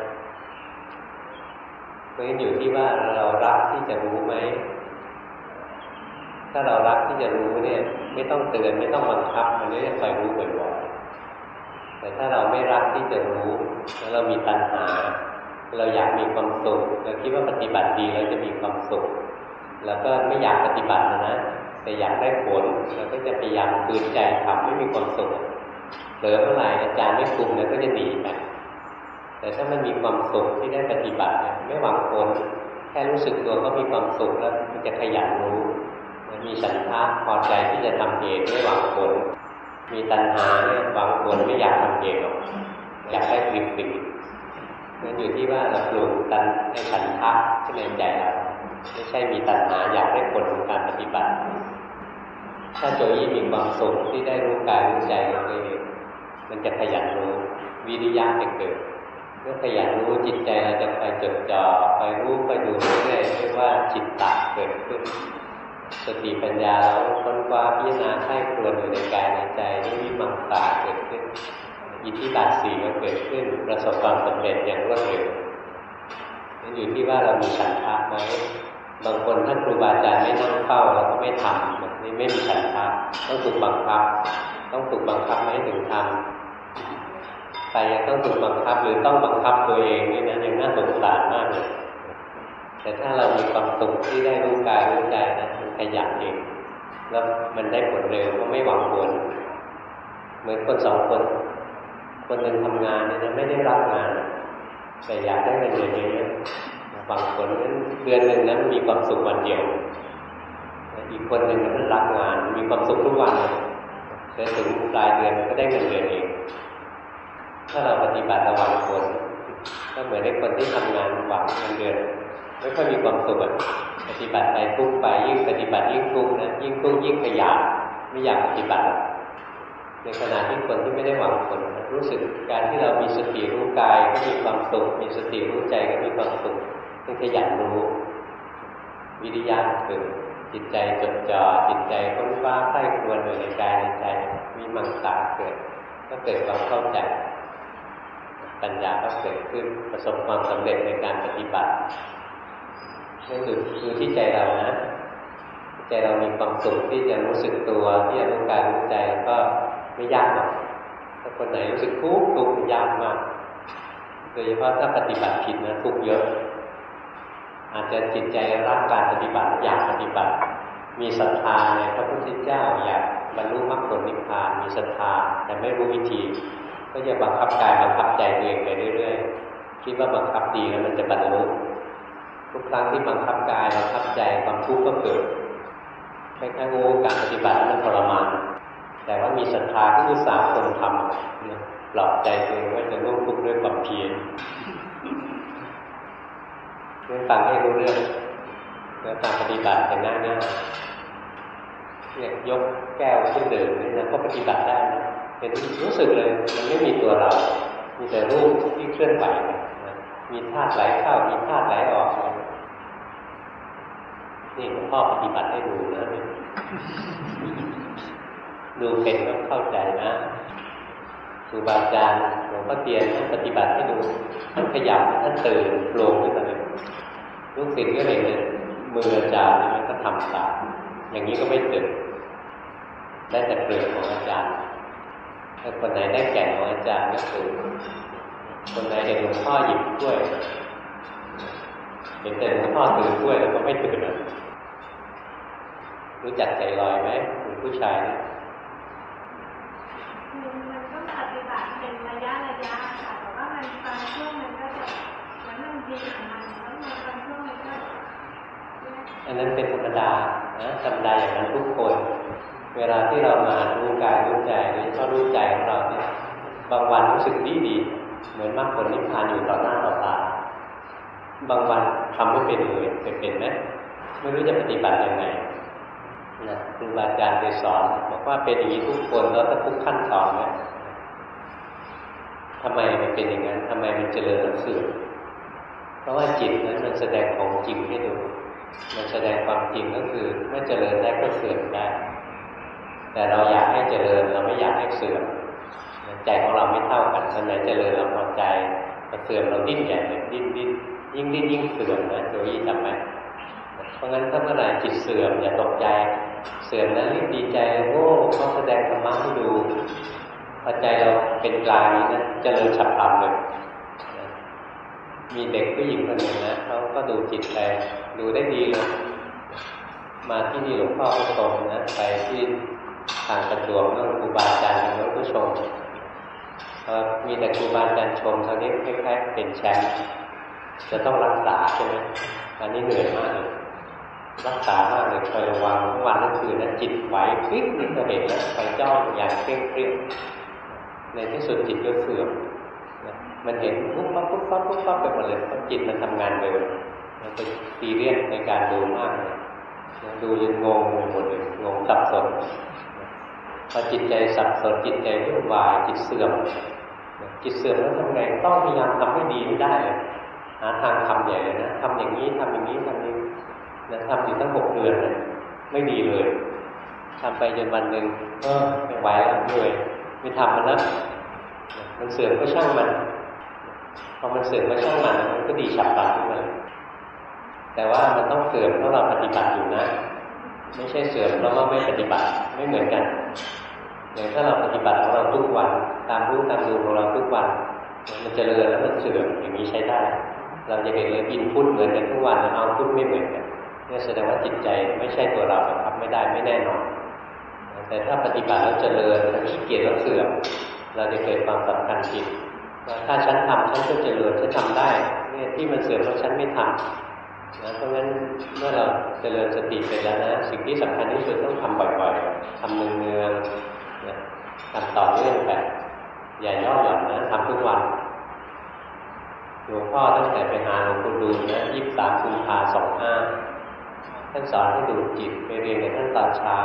S1: เพราะฉะนั้นอยู่ที่ว่าเรารักที่จะรู้ไหมถ้าเรารักที่จะรู้เนี่ย ไม่ต้องเตือนไม่ต้องบังคับ มันก็จะคอยรู้บ่อยๆแต่ถ้าเราไม่รักที่จะรู้แล้วเรามีตัณหา เราอยากมีความสุขเราคิดว่าปฏิบัติดีแล้วจะมีความสุขแล้วก็ไม่อยากปฏิบัตินะแต่อยากได้ผลเราก็จะพยายามฝืนใจทำไม่มีความสุขเผลอเมื่อไหร่อาจารย์ไม่คุมแล้วก็จะหนีไปแต่ถ้ามันมีความสุขที่ได้ปฏิบัติเนี่ยไม่หวังผลแค่รู้สึกตัวก็มีความสุขแล้วมันจะขยันรู้มันมีฉันทะพอใจที่จะทำเหตุไม่หวังผลมีตัณหาเนี่ยหวังผลไม่อยากทำเหตุหรอกอยากได้ฟรีๆ นั่นอยู่ที่ว่าเราปลูกตันให้ฉันทะขึ้นในใจเราไม่ใช่มีตัณหาอยากได้ผลของการปฏิบัติ ถ้าโจยี่มีความสุขที่ได้รู้กายรู้ใจของตัวเองมันจะขยันรู้วิริยะจะเกิดเมื่อขยันรู้จิตใจเราจะคอยจดจ่อคอยรู้คอยดูเรื่อยๆเรียกว่าจิตตะเกิดขึ้น สติปัญญาเราค้นคว้าพิจารณาให้ครวญอยู่ในกายในใจนี่วิมังสาเกิดขึ้น อิทธิบาทสี่ก็เกิดขึ้นประสบความสำเร็จอย่างรวดเร็วนั่นอยู่ที่ว่าเรามีฉันทะไหมบางคนท่านครูบาอาจารย์ไม่นั่งเฝ้าเราก็ไม่ทำแบบนี้ไม่มีฉันทะต้องถูกบังคับ ต้องถูกบังคับไม่ถึงทำใครยังต้องถูกบังคับหรือต้องบังคับตัวเองนี่นะยังน่าสงสารมากเลยแต่ถ้าเรามีความสุขที่ได้รู้กายรู้ใจนะมันขยันเองแล้วมันได้ผลเร็วก็ไม่หวังผลเหมือนคนสองคน คนหนึ่งทำงานเนี่ยไม่ได้รับงาน แต่อยากได้เงินเดือนเยอะๆบางคนนั้นเดือนหนึ่งนั้นมีความสุขวันเดียว อีกคนหนึ่งมันรักงาน มีความสุขทุกวันเลยจนถึงปลายเดือนก็ได้เงินเดือนเอง ถ้าเราปฏิบัติระวังผลก็เหมือนในคนที่ทำงานหวังเงินเดือนไม่ค่อยมีความสุขปฏิบัติไปทุกไปยิ่งปฏิบัติยิ่งทุกนะยิ่งทุกยิ่งขยันไม่อยากปฏิบัติ ในขณะที่คนที่ไม่ได้หวังผลรู้สึกการที่เรามีสติรู้กายก็มีความสุขมีสติรู้ใจก็มีความสุขต้องขยันรู้ วิริยะเกิดจิตใจจดจ่อจิตใจค้นคว้าใคร่ควญอยู่ในกายในใจมีมังสาเกิด ก็เกิดความเข้าใจปัญญาก็เกิดขึ้นประสบความสำเร็จในการปฏิบัตินั่นคือดูที่ใจเรานะใจเรามีความสุขที่จะรู้สึกตัวที่จะรู้กายรู้ใจก็ ไม่ยากหรอกถ้าคนไหนรู้สึกทุกข์ทุกข์ยากมากโดยเฉพาะถ้าปฏิบัติผิดนะทุกข์เยอะ อาจจะจิตใจรักการปฏิบัติอยากปฏิบัติ มีศรัทธาในพระพุทธเจ้าอยากบรรลุมรรคผลนิพพานมีศรัทธาแต่ไม่รู้วิธี ก็จะบังคับกายบังคับใจตัวเองไปเรื่อยๆคิดว่าบังคับดีแล้วมันจะบรรลุทุกครั้งที่บังคับกายบังคับใจความทุกข์ก็เกิดคล้ายๆโอการปฏิบัติมันทรมาน แต่ว่ามีศรัทธาที่อุตส่าห์คนทำปลอบใจตัวเองว่าจะร่วมทุกข์ด้วยความเพียรเรื่องฟังให้รู้เรื่องแล้วการปฏิบัติจะง่ายง่ายเนี่ยยกแก้วขึ้นดื่มนี่นะก็ปฏิบัติได้นะเป็นรู้สึกเลยมันไม่มีตัวเรา มีแต่รูปที่เคลื่อนไหวนะมีธาตุไหลเข้ามีธาตุไหลออกนี่หลวงพ่อปฏิบัติให้ดูนะนี่ ดูเป็นก็เข้าใจนะครูบาอาจารย์หลวงพ่อเตียนท่านปฏิบัติให้ดูท่านขยับท่านตื่นโปร่งขึ้นมาเลยลูกศิษย์ก็เห็นเลยมืออาจารย์นี่ก็ทำตามอย่างนี้ก็ไม่ตื่นได้แต่เปลือกของอาจารย์ถ้าคนไหนได้แก่ของอาจารย์ก็ตื่นคนไหนเห็นหลวงพ่อหยิบกล้วยเห็นแต่หลวงพ่อตื่นกล้วยแล้วก็ไม่ตื่นเลยรู้จักใจลอยไหมคุณผู้ชายนี่ย
S3: มันก็ปฏิบัติเป็นระยะระยะค่ะแต่ว่ามันบางช่วงมันก็จะมันมันดีของมันแล้วมันบางช่วงมันก็
S1: อันนั้นเป็นธรรมดานะธรรมดาอย่างนั้นทุกคน เวลาที่เรามารู้กายรู้ใจหรือก็รู้ใจของเราเนี่ยบางวันรู้สึกดีดีเหมือนมรรคผลนิพพานอยู่ต่อหน้าต่อตา บางวันทำไม่เป็นเลยเป็นไหมไม่รู้จะปฏิบัติยังไง ครูบาอาจารย์เคยสอนบอกว่าเป็นอย่างนี้ทุกคนแล้วถ้าทุกขั้นตอนเนี่ยทำไมมันเป็นอย่างนั้นทำไมมันเจริญแล้วเสื่อมเพราะว่าจิตนั้นมันแสดงของจริงให้ดู มันแสดงความจริงก็คือเมื่อเจริญได้ก็เสื่อมได้ แต่เราอยากให้เจริญเราไม่อยากให้เสื่อมใจของเราไม่เท่ากันมันไหนเจริญเราพอใจแต่เสื่อมเราดิ้นใหญ่เลยดิ้นดิ้นยิ่งดิ้นยิ่งเสื่อมนะโจยี่จำไหมเพราะงั้นถ้าเมื่อไหร่จิตเสื่อมอย่าตกใจ เสื่อมแล้วรีบดีใจโอ้เขาแสดงธรรมะให้ดูพอใจเราเป็นกลางนี้นะเจริญฉับพลันเลยมีเด็กผู้หญิงคนหนึ่งนะเขาก็ดูจิตไปดูได้ดีเลยมาที่นี่หลวงพ่อก็ชมนะไปที่ทางประจวบเรื่องครูบาอาจารย์แล้วก็ชมมีแต่ครูบาอาจารย์ชมตอนนี้คล้ายๆเป็นแชมป์จะต้องรักษาใช่ไหมอันนี้เหนื่อยมากเลย รักษามากเลยคอยระวังทุกวันทั้งคืนนะจิตไหวคลิกนี่ก็เห็นแล้วไปจ้องอย่างเคร่งเครียดในที่สุดจิตก็เสื่อมนะมันเห็นปุ๊บปั๊บปุ๊บปั๊บปุ๊บปั๊บไปหมดเลยเพราะจิตมันทำงานเร็วมันเป็นซีเรียสในการดูมากเลยดูจนงงไปหมดเลยงงสับสนพอจิตใจสับสนจิตใจวุ่นวายจิตเสื่อมจิตเสื่อมแล้วทำไงต้องพยายามทำให้ดีไม่ได้หาทางทำใหญ่เลยนะทำอย่างนี้ทำอย่างนี้ทำนี้ นะทำอยู่ตั้งหกเดือนเลยไม่ดีเลยทำไปจนวันหนึ่งเออไม่ไหวแล้วเหนื่อยไม่ทำมันแล้วมันเสื่อมก็ช่างมันพอมันเสื่อมก็ช่างมันมันก็ดีฉับพลันขึ้นมาแต่ว่ามันต้องเสื่อมเพราะเราปฏิบัติอยู่นะ ไม่ใช่เสื่อมเพราะว่าไม่ปฏิบัติไม่เหมือนกันอย่างถ้าเราปฏิบัติของเราทุกวัน ตามรู้ตามดูของเราทุกวัน มันจเจริญแล้วมันเสื่อมอย่างนี้ใช้ได้ เราจะเห็นเลยอินพุตเหมือนกันทุกวันเอาพุตไม่เหมือนกัน นี่แสดงว่าจิตใจไม่ใช่ตัวเราบังคับไม่ได้ไม่แน่นอน แต่ถ้าปฏิบัติแล้วเจริญแล้วขี้เกียจแล้วเสื่อมเราจะเกิดความสำคัญผิดว่าถ้าฉันทำฉันก็เจริญฉันทำได้เนี่ยที่มันเสื่อมเพราะฉันไม่ทำนะเพราะงั้นเมื่อเราเจริญสติไปแล้วนะสิ่งที่สำคัญที่สุดต้องทำบ่อยๆทำเนืองๆนะทำต่อเนื่องไปอย่าย่อหย่อนนะทำทุกวันหลวงพ่อตั้งแต่ไปหาหลวงปู่ดูลนะยี่สิบสามกุมภาสองห้า ท่านสอนให้ดูจิตไปเรียนกับท่านตอนเช้า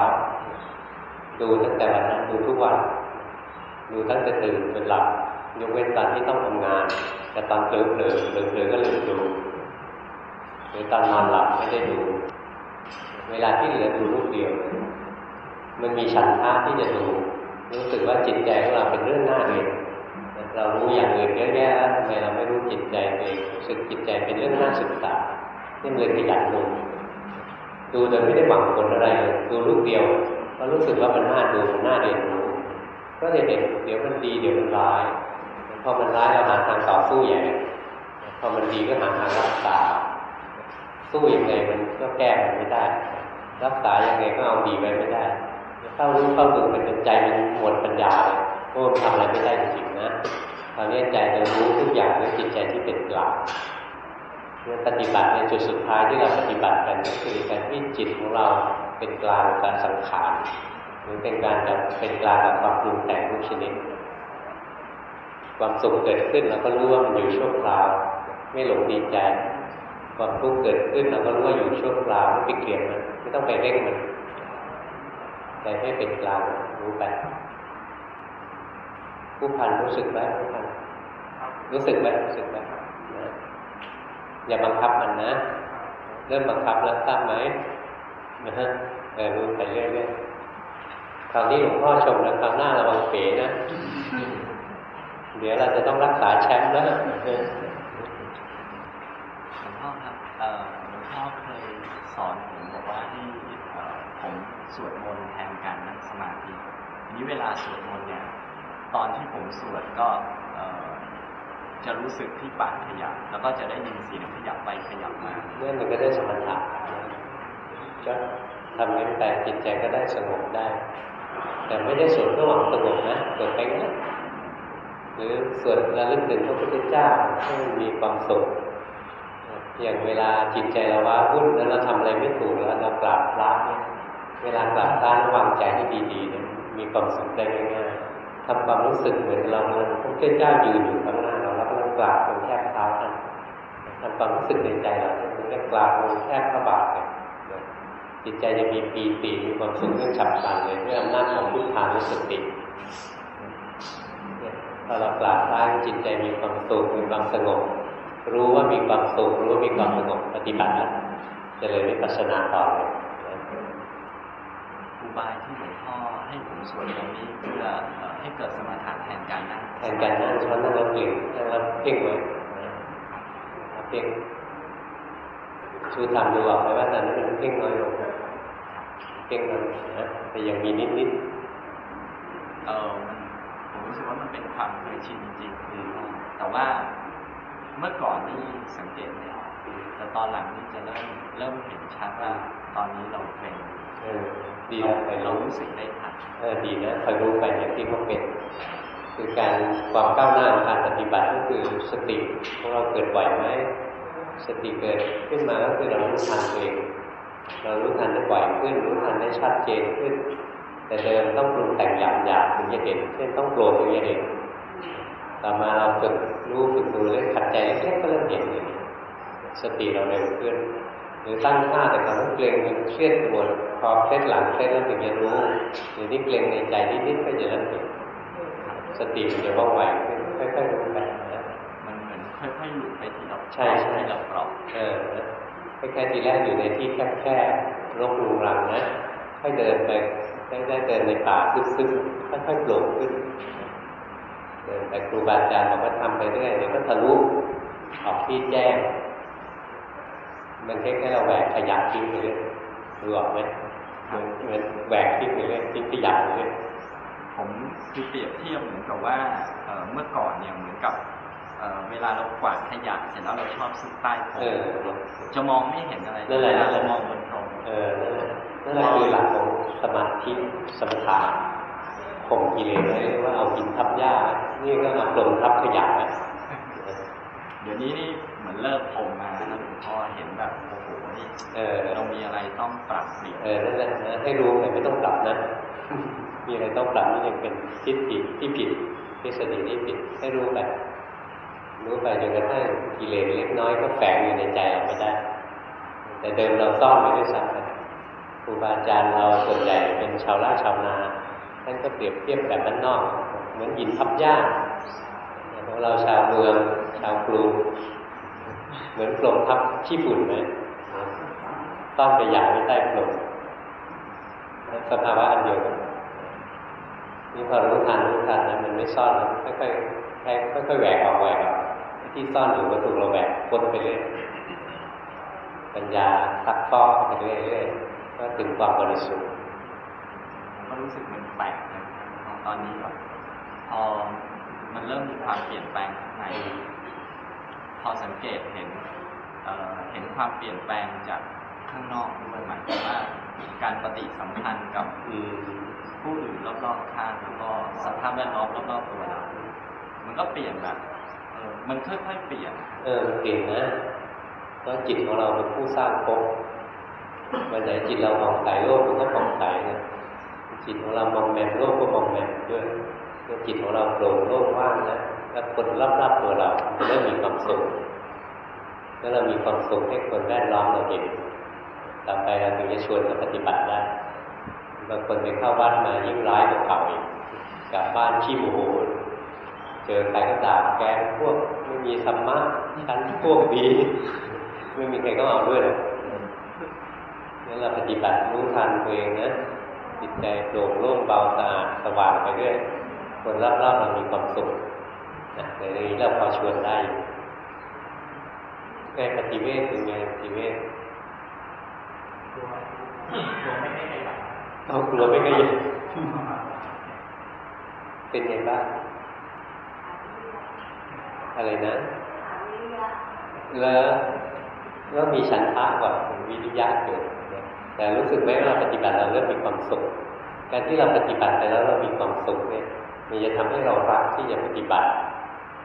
S1: ดูตั้งแต่วันนั้นดูทุกวัน ดูตั้งแต่ตื่นจนหลับยกเว้นตอนที่ต้องทำงาน แต่ตอนเผลอเผลอเผลอเผลอก็ลืมดูหรือตอนนอนหลับไม่ได้ดู เวลาที่เหลือดูรูปเดียว มันมีฉันทะที่จะดู รู้สึกว่าจิตใจของเราเป็นเรื่องหน้าเองเรารู้อย่างอื่นเยอะแยะแล้วทำไมเราไม่รู้จิตใจเองรู้สึกจิตใจเป็นเรื่องน่าศึกษานี่เลยขยันดู ดูโดยไม่ได้หวังผลอะไรเลยดูรูปเดียวก็รู้สึกว่ามันน่าดูมันน่าเรียนรู้ก็จะเห็นเดี๋ยวมันดีเดี๋ยวมันร้ายพอมันร้ายเราหาทางต่อสู้อย่างพอมันดีก็หาทางรักษา สู้ยังไงมันก็แก้มันไม่ได้ รักษายังไงก็เอาดีไว้ไม่ได้เข้ารู้เข้าดูมันจนใจมันหมดปัญญาเลยโอ้ทำอะไรไม่ได้จริงๆนะตอนนี้ใจจะรู้ทุกอย่างด้วยจิตใจที่เป็นกลาง เนี่ปฏิบัติในจุดสุดท้ายที่เราปฏิบัติกันก็คือการที่จิตของเราเป็นกลางการสังขารหรือเป็นการเป็นกลางกับความปรุงแต่งทุกชนิด ความสุขเกิดขึ้นเราก็รู้ว่ามันอยู่ชั่วคราว ไม่หลงดีใจความทุกข์เกิดขึ้นเราก็รู้ว่าอยู่ชั่วคราวไม่ไปเกลียดมันไม่ต้องไปเร่งมันใจให้เป็นกลางรู้ไปผู้พันรู้สึกไหมผู้พันรู้สึกไหมรู้สึกไหม อย่าบังคับมันนะ เริ่มบังคับแล้วทราบไหมนะฮะเออรู้ไปเรื่อยๆคราวนี้หลวงพ่อชมแล้วคราวหน้าระวังเป๋นะ เดี๋ยวเราจะต้องรักษาแชมป์แล้ว
S2: หลวงพ่อครับหลวงพ่อเคยสอนผมบอกว่าให้ผมสวดมนต์แทนการนั่งสมาธินี้เวลาสวดมนต์เนี่ย ตอนที่ผมสวดก็ จะรู้สึกที่ปากขยับ แล้วก็จะได้ยินเสียงขยับไปขยับมา
S1: เมื่อมันก็ได้สมถะก็ทำนั้นไปจิตใจก็ได้สงบได้ แต่ไม่ได้สวดเพื่อหวังสงบนะสวดไปงั้นหรือสวดระลึกถึงพระพุทธเจ้าให้มีความสุขอย่างเวลาจิตใจเราว้าวุ่นแล้วเราทำอะไรไม่ถูกแล้วเรากราบพระเนี่ยเวลากราบพระระวังใจให้ดีๆเนี่ยมีความสุขได้ง่ายๆทำความรู้สึกเหมือนเราเงินพระพุทธเจ้ายืนอยู่ข้างหน้า เราแล้วก็กราบตรงแทบเท้าท่านทำความรู้สึกในใจเราเนี่ยมันจะกราบลงแทบพระบาทเลยนจิตใจจะมีปีติมีความสุขเรื่องฉับพลันเลยด้วยอำนาจของพุทธานุสติเนี่ยพอเรากราบพระจิตใจมีความสุขมีความสงบ รู้ว่ามีความสุขรู้ว่ามีความสงบปฏิบัติแล้วจะเลยวิปัสสนาต่อเลย
S2: อุบายที่หลวงพ่อ ให้ผมสวดตรงนี้เพื่อเอ่อให้เกิดสมาธิแทนการนั่ง
S1: แทนการนั่งช้อนนั่งแล้วเปลี่ยนนั่งแล้วเพ่งไว้นะเพ่งชูทำดูออกไหมว่าตอนนั้นมันเพ่งน้อยลงนะเพ่งน้อยนะแต่ยังมีนิดนิด
S2: เออมันผมรู้สึกว่ามันเป็นความเคยชินจริงๆคือแต่ว่าเมื่อก่อนนี่สังเกตไม่ออกแต่ตอนหลังนี่จะเริ่มเริ่มเห็นชัดว่าตอนนี้เราเป็น
S1: เออ ดีนะไป
S2: เรา
S1: รู้
S2: รู้สึกได้ทัน
S1: เออดีนะคอยรู้ไปอย่างที่เขาเป็นคือการความก้าวหน้าของการปฏิบัติก็คือสติของเราเกิดไหวไหมสติเกิดขึ้นมาก็คือเรารู้ทันตัวเองเรารู้ทันได้บ่อยขึ้น รู้ทันได้ชัดเจนขึ้น แต่เดิมต้องปรุงแต่งหยาบหยาบๆถึงจะเห็นเช่นต้องโกรธถึงจะเห็นต่อมาเราฝึกรู้ฝึกดูเรื่องขัดใจเล็กๆก็เริ่มเห็นเลยสติเราเร็วขึ้น รือตั้งท่าแต่ก่อนต้องเกรงมันเครียดปวดพอเคล็ดหลังเคล็ดแล้วถึงจะรู้หรือนี่เกรงในใจนิดๆก็จะเริ่มเห็นสติมันจะว่องไวขึ้นค่อยๆรู้ไปนะ
S2: มันเหมือนค่อยๆหลุดไปทีละ
S1: ใช่ใช่
S2: ทีละเปลอก
S1: เออนะคล้ายๆทีแรกอยู่ในที่แคบๆรกรุงรังนะค่อยเดินไปได้ๆเดินในป่าซึมๆค่อยๆโปร่งขึ้นเดินไปครูบาอาจารย์บอกว่าทำไปเรื่อยเดี๋ยวก็ทะลุออกที่แจ้ง มันคล้ายๆเราแหวกขยะทิ้งไปเรื่อยรู้ออกไหมเหมือนเหมือนแหวกทิ้งไปเรื่อยทิ้งขยะไปเรื่อย
S2: ผมคือเปรียบเทียบเหมือนกับว่าเอ่อเมื่อก่อนเนี่ยเหมือนกับเอ่อเวลาเรากวาดขยะเสร็จแล้วเราชอบซุกใต้พร
S1: เอ
S2: ม
S1: อ
S2: จะมองไม่เห็นอะไร
S1: นั่นแหละ
S2: เว
S1: นั่
S2: ลาน
S1: แหละ
S2: เรามองบนพรม
S1: เออนั่นแหละนั่นแหละคือหลักของสมาธิสมถะข่มกิเลสไว้เรียกว่าเอาหินทับหญ้านี่ก็เอาลมทับขยะนะ
S2: เดี๋ยวนี้นี่เหมือนเลิกผมมา เอ
S1: อ
S2: เรามีอะไรต้องปรับเปลี่ยน
S1: เออนั่นแหละนะให้รู้แต่ไม่ต้องปรับนะ มีอะไรต้องปรับนี่ยังเป็นทิฏฐิที่ผิดทฤษฎีที่ผิดให้รู้ไปรู้ไปจนกระทั่งกิเลสเล็กน้อยก็แฝงอยู่ในใจเราไม่ได้ แต่เดิมเราซ่อนไว้ด้วยซ้ำไปครูบาอาจารย์เราส่วนใหญ่เป็นชาวไร่ชาวนาท่านก็เปรียบเทียบแบบบ้านนอก เหมือนหินทับหญ้าของเราชาวเมืองชาวกรุงเหมือนกลมทับขี้ฝุ่นไห มต้อนไปหยาไว้ใต้กลมสภาวะอันเดียวกันนี่พอรู้ทันรู้ทันนะมันไม่ซ่อนแล้วค่อยๆค่อยค่อยๆแหวกออกแหวกออกที่ซ่อนอยู่ก็ถูกเราแหวกพ้นไปเรื่อยปัญญาซักฟอกไปเรื่อยๆก็ถึงความบริสุทธิ์
S2: มก็รู้สึกมันแปลกนะตอนนี้แบบพอมันเริ่มมีความเปลี่ยนแปลงข้างในพอสังเกตเห็นเอ่อเห็นความเปลี่ยนแปลงจาก ข้างนอกด้วยหมายถึงว่าการปฏิสัมพันธ์กับ
S1: อืม
S2: ผู้อื่นรอบๆข้างแล้วก็สภาพแวดล้อมรอบๆตัวเรา มันก็เปลี่ยนแบบเออมันค่อยๆเปลี่ยน
S1: เออเก่งนะเพราะจิตของเราเป็นผู้สร้างภพวันไหนจิตเราผ่องใสโลกมันก็ผ่องใสนะจิตของเรามองแมมโลกก็มองแมมด้วยเมื่อจิตของเราโปร่งโล่งว่างนะแล้วคนรอบๆตัวเราจะเริ่มมีความสุขแล้วเรามีความสุขให้คนแวดล้อมเราเห็น ต่อไปเราถึงจะชวนเขาปฏิบัติได้บางคนไปเข้าวัดมายิ่งร้ายกว่าเก่าอีกกลับบ้านขี้โมโหเจอใครก็ด่าแกพวกไม่มีธรรมะฉันพวกดีไม่มีใครก็เอาด้วยหรอกงั้นเราปฏิบัติรู้ทันตัวเองนะจิตใจโปร่งโล่งเบาสะอาดสว่างไปเรื่อยคนรอบๆเรามีความสุขนะในนี้เราพอชวนได้อยู่ไงปฏิเวทเป็นไงปฏิเวท เอากลัวไม่ขยันเป็นไงบ้างอะไรนะ แล้วแล้วมีฉันทะกว่าวิริยะเกิดนแต่รู้สึกไหมว่าเราปฏิบัติเราเริ่มมีความสุข การที่เราปฏิบัติไปแล้วเรามีความสุขเนี่ย มันจะทำให้เรารักที่จะปฏิบัติ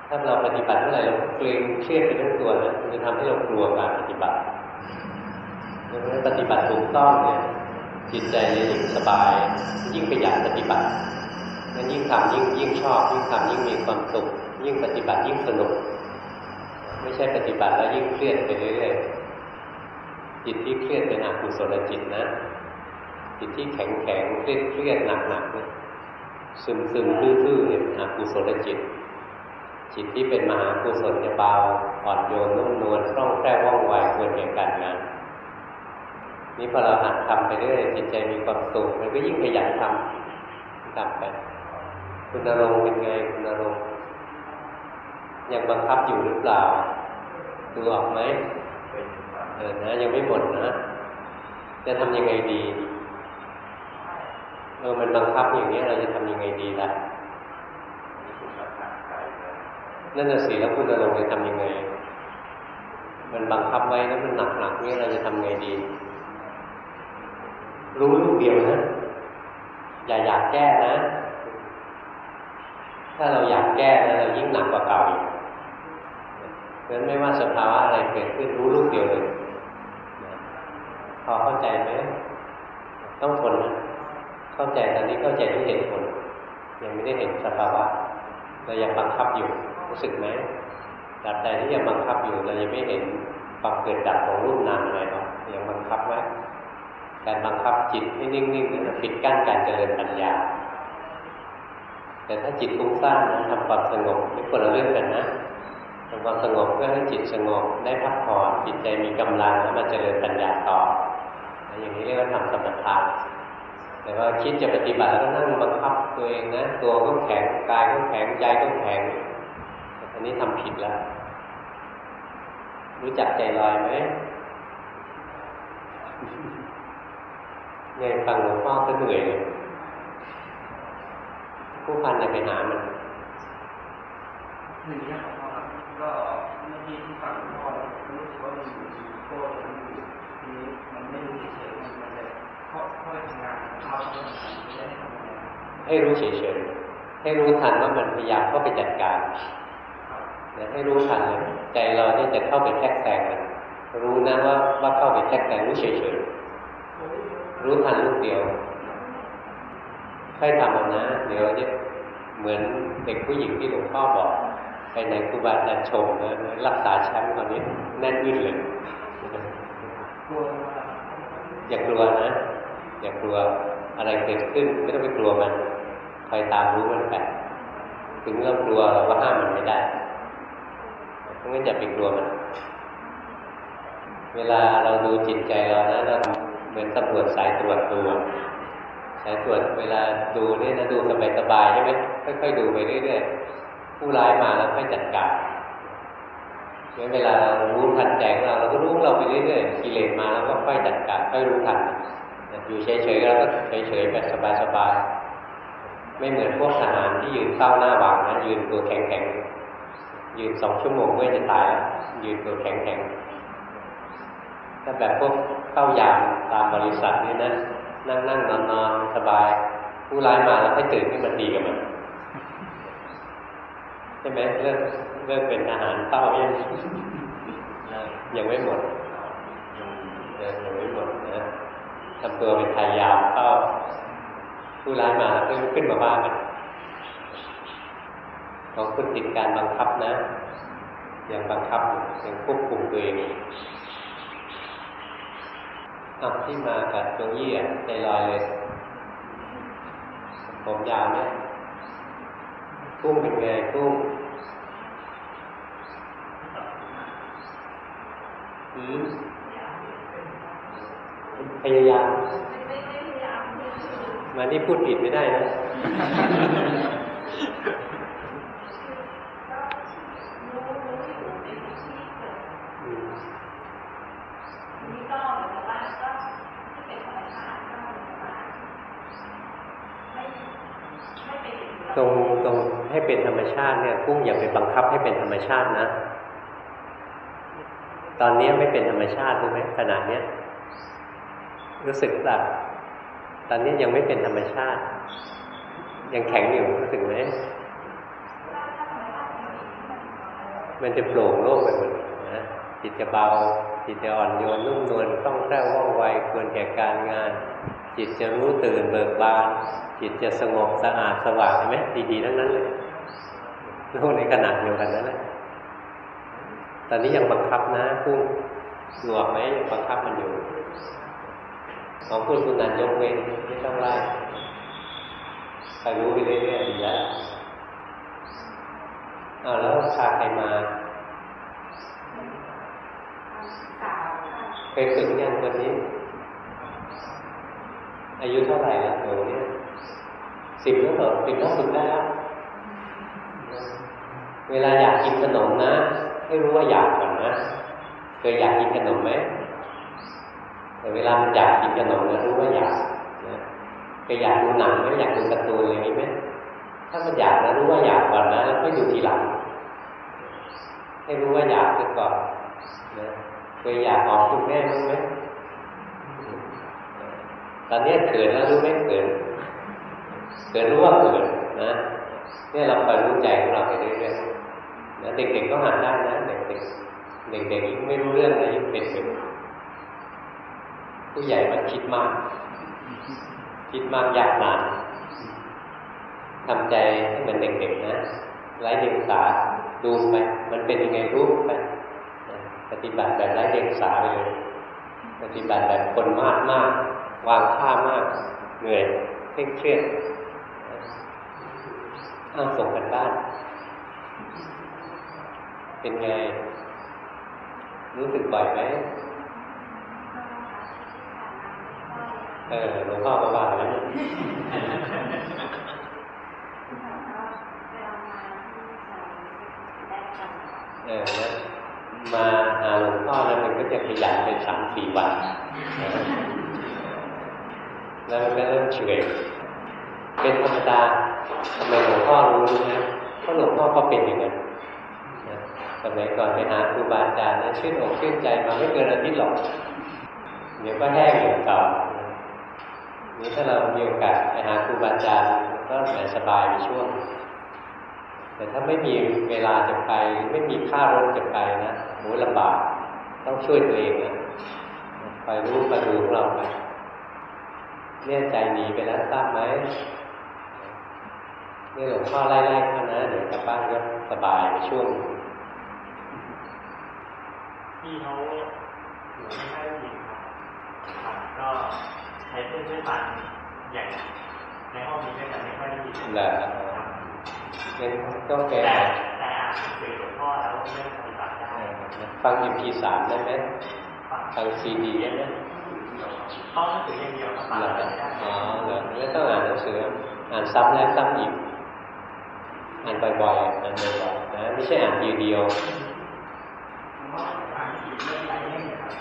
S1: ถ้าเราปฏิบัติเมื่อไหร่เราเกรงเครียดไปทั้งตัวนะมันจะทำให้เรากลัวการปฏิบัติ ปฏิบัติถูกต้องเนี่ยจิตใจยิ่งสบาย ยิ่งขยันปฏิบัตินั้นยิ่งทำยิ่งยิ่งชอบ ยิ่งทำยิ่งมีความสุขยิ่งปฏิบัติยิ่งสนุก ไม่ใช่ปฏิบัติแล้วยิ่งเครียดไปเรื่อยๆจิตที่เครียดเป็นอกุศลจิตนะจิตที่แข็งแข็งเครียดเครียดหนักหนักเนี่ยซึมซึมทื่อๆเนี่ยเป็นอกุศลจิต จิตที่เป็นมหากุศลจะเบาอ่อนโยนนุ่มนวลคล่องแคล่วว่องไวควรแก่การงาน นี่พอเราหัดทำไปเรื่อยจิตใจมีความสุขมันก็ยิ่งขยันทำทำไปคุณนรงค์เป็นไงคุณนรงค์ยังบังคับอยู่หรือเปล่า ดูออกไหมเออนะ ยังไม่หมดนะจะทำยังไงดีเออมันบังคับอย่างนี้เราจะทำยังไงดีล่ะนั่นน่ะสิแล้วคุณนรงค์จะทำยังไง มันบังคับไว้แล้วมันหนักๆนี่เราจะทำไงดี รู้ลูกเดียวนะ อย่าอยากแก้นะ ถ้าเราอยากแก้นะเรายิ่งหนักกว่าเก่าอีกเพราะฉะนั้นไม่ว่าสภาวะอะไรเกิดขึ้นรู้ลูกเดียวเลยพอเข้าใจไหมต้องทนนะเข้าใจตอนนี้เข้าใจด้วยเหตุผลยังไม่ได้เห็นสภาวะเรายังบังคับอยู่รู้สึกไหมตราบใดที่ยังบังคับอยู่เรายังไม่เห็นความเกิดดับของรูปนามอะไรหรอกยังบังคับไว้ การบังคับจิตให้นิ่งๆนั้นปิดกั้นการเจริญปัญญา แต่ถ้าจิตฟุ้งซ่านนะทำความสงบไม่ควรละเรื่องกันนะทำความสงบเพื่อให้จิตสงบได้พักผ่อนจิตใจมีกำลังแล้วมาเจริญปัญญาต่อ อย่างนี้เรียกว่าทำสมถะแต่ว่าคิดจะปฏิบัติแล้วก็นั่งบังคับตัวเองนะตัวก็แข็งกายก็แข็งใจก็แข็งอันนี้ทำผิดแล้ว รู้จักใจลอยไหม เนี่ยฟังหลวงพ่อก็เหนื่อยเลยผู้พันจะไปหามัน
S4: หนึ่งอย่างของพ่อครับก็เมื่อกี้ที่ฟังพ่อแล้วรู้สึกว่ามันอยู่ที่โก้มันอยู่ทีนี้มันไม่รู้เฉยๆมันมันเลยค่อยๆทำงานเขาทำงานไม่ได้ทำงาน
S1: ให้รู้เฉยๆให้รู้ทันว่ามันพยายามเข้าไปจัดการนะให้รู้ทันเลยใจเราเนี่ยจะเข้าไปแทรกแซงมันรู้นะว่าว่าเข้าไปแทรกแต่รู้เฉยๆ รู้ทันลูกเดียวค่อยทำเอานะ เดี๋ยวจะเหมือนเด็กผู้หญิงที่หลวงพ่อบอก ไปไหนครูบาอาจารย์ชมนะรักษาแชมป์ตอนนี้แน่นอึ้นเลยอย่ากลัวนะ อย่ากลัวอะไรเกิดขึ้นไม่ต้องไปกลัวมันคอยตามรู้มันไปถึงเรากลัวเราก็ห้ามมันไม่ได้เพราะงั้นอย่าไปกลัวมัน เวลาเราดูจิตใจเรานะเรา เหมือนตำรวจสายตรวจดูสายตรวจเวลาดูนี่นะดูสบายๆใช่ไหมค่อยๆดูไปเรื่อยๆผู้ร้ายมาแล้วค่อยจัดการงั้นเวลาเรารู้ทันใจของเราเราก็รู้เราไปเรื่อยๆกิเลสมาแล้วก็ค่อยจัดการค่อยรู้ทันอยู่เฉยๆแล้วก็เฉยๆแบบสบายๆไม่เหมือนพวกทหารที่ยืนเฝ้าหน้าบางนะยืนตัวแข็งๆยืนสองชั่วโมงก็จะตายยืนตัวแข็งๆถ้าแบบพวก เข้ายามตามบริษัทนี่นะนั่งนั่งนอนนอนสบาย ผู้ร้ายมาแล้วให้ตื่นขึ้นมาตีกับมันใช่ไหมเลิกเลิกเป็นทหารเฝ้ายังยังไม่หมดยังไม่หมดนะทำตัวเป็นทายามเฝ้าผู้ร้ายมาแล้วก็ขึ้นมาบ้ากันของคุณติดการบังคับนะยังบังคับยังควบคุมตัวเอง อะที่มากับตรงยี่อะใจลอยเลย ผมยาวเนี่ยกุ้งเป็นไงกุ้งอืมพยายามมานี่พูดผิดไม่ได้นะมี
S3: ก็เหมือนกับว่าก็ที่เป็นธรรมชาติก็เหมือนกับว่าไม่ไม่ไปถึง
S1: ตรงตรงให้เป็นธรรมชาติเนี่ยกุ้งอย่าไปบังคับให้เป็นธรรมชาตินะ ตอนนี้ไม่เป็นธรรมชาติรู้ไหมขนาดเนี้ยรู้สึกแบบตอนนี้ยังไม่เป็นธรรมชาติ ยังแข็งอยู่รู้สึกไหมมันจะโปร่งโล่งไปหมดนะจิตจะเบาจิตจะอ่อนโยนนุ่มนวลคล่องแคล่วว่องไวควรแก่การงาน จิตจะรู้ตื่นเบิกบาน จิตจะสงบสะอาดสว่างเห็นไหมดีๆทั้งนั้นเลยโลกในขนาดเดียวกันนั่นแหละตอนนี้ยังบังคับนะพุ่งหลวกไหมยังบังคับมันอยู่ ของคุณสุนันท์ยกเว้นไม่ต้องไล่ใครรู้ไปเรื่อยๆดีแล้วอ้าวแล้วพาใครมา
S3: สาวค่ะ
S1: เคยฝึกยังวันนี้ อายุเท่าไหร่แล้วหนูเนี่ยสิบแล้วเหรอสิบแล้วฝึกได้แล้วเวลาอยากกินขนมนะ ให้รู้ว่าอยากก่อนนะเคยอยากกินขนมไหมแต่เวลามันอยากกินขนมนะรู้ว่าอยากนะเคยอยากดูหนังไหมอยากดูการ์ตูนอะไรนี้ไหมถ้ามันอยากนะรู้ว่าอยากก่อนนะแล้วค่อยดูทีหลัง ให้รู้ว่าอยากซะก่อนนะเคยอยากหอมคุณแม่รู้ไหม อนนี้เขินแล้วรู้ไหมเขินเขินรู้ว่าเขินนะเนี่ยเราคอยรู้ใจของเราไปเรื่อยๆนะเด็กๆก็หัดได้นะเด็กๆเด็กๆยิ่งไม่รู้เรื่องนะยิ่งเป็นเป็นผู้ใหญ่มันคิดมาก คิดมากยากนานทำใจให้เหมือนเด็กๆนะไร้เดียงสาดูไปมันเป็นยังไงรู้ไปปฏิบัติแบบไร้เดียงสาไปเลย ปฏิบัติแบบคนมากมาก วางค่ามาก เหนื่อยเคร่งเครียดอ้าวส่งกันบ้าน เป็นไง รู้สึกบ่อยไหมเออหลวงพ่อก็ว่าแล้วเนี่ยเออนะมาหาหลวงพ่อแล้วมันก็จะขยันเป็นสามสี่วันนะ แล้วมันก็เริ่มเฉยเป็นธรรมดาทำไมหลวงพ่อรู้นะเพราะหลวงพ่อก็เป็นอย่างนั้นสมัยก่อนไปหาครูบาอาจารย์นะชื่นอกชื่นใจมาไม่เกินอาทิตย์หรอก เดี๋ยวก็แห้งอย่างเก่านี่ถ้าเรามีโอกาสไปหาครูบาอาจารย์ก็สบายไปช่วง แต่ถ้าไม่มีเวลาจะไป ไม่มีค่ารถจะไปนะโหลำบาก ต้องช่วยตัวเองนะคอยรู้คอยดูของเราไป เนี่ยใจหนีไปแล้วทราบไหมนี่หลวงพ่อไล่ๆเขานะเดี๋ยวกลับบ้านก็สบายในช่วง
S5: พี่เขาอยู่ไม่ค่อยได้ยินครับครับก็ใช้เครื่องช่วยฟังอย่างในห้องนี้ก็จะไม่ค่อยได้ยิน
S1: แหละงั้นต้องแก้
S5: แต่แต่อ่านหนังสือหลวงพ่อแล้วเรื่องปฏิบัติได้
S1: ฟัง MP3 ได้ไหม
S5: ฟัง
S1: ฟังซีดีได้ไหม
S5: ห้องหนังสืออย่างเดียวก็ฟัง
S1: เหรอ
S5: ไม่ได้
S1: อ๋อเหรอไม่ต้องอ่านหนังสืออ่านซ้ำแล้วซ้ำอีกอ่านบ่อยๆอ่านบ่อยๆนะไม่ใช่อ่านทีเดียว
S4: ผมว่าอ่านอีกเรื่องหลายเล่มนะครับ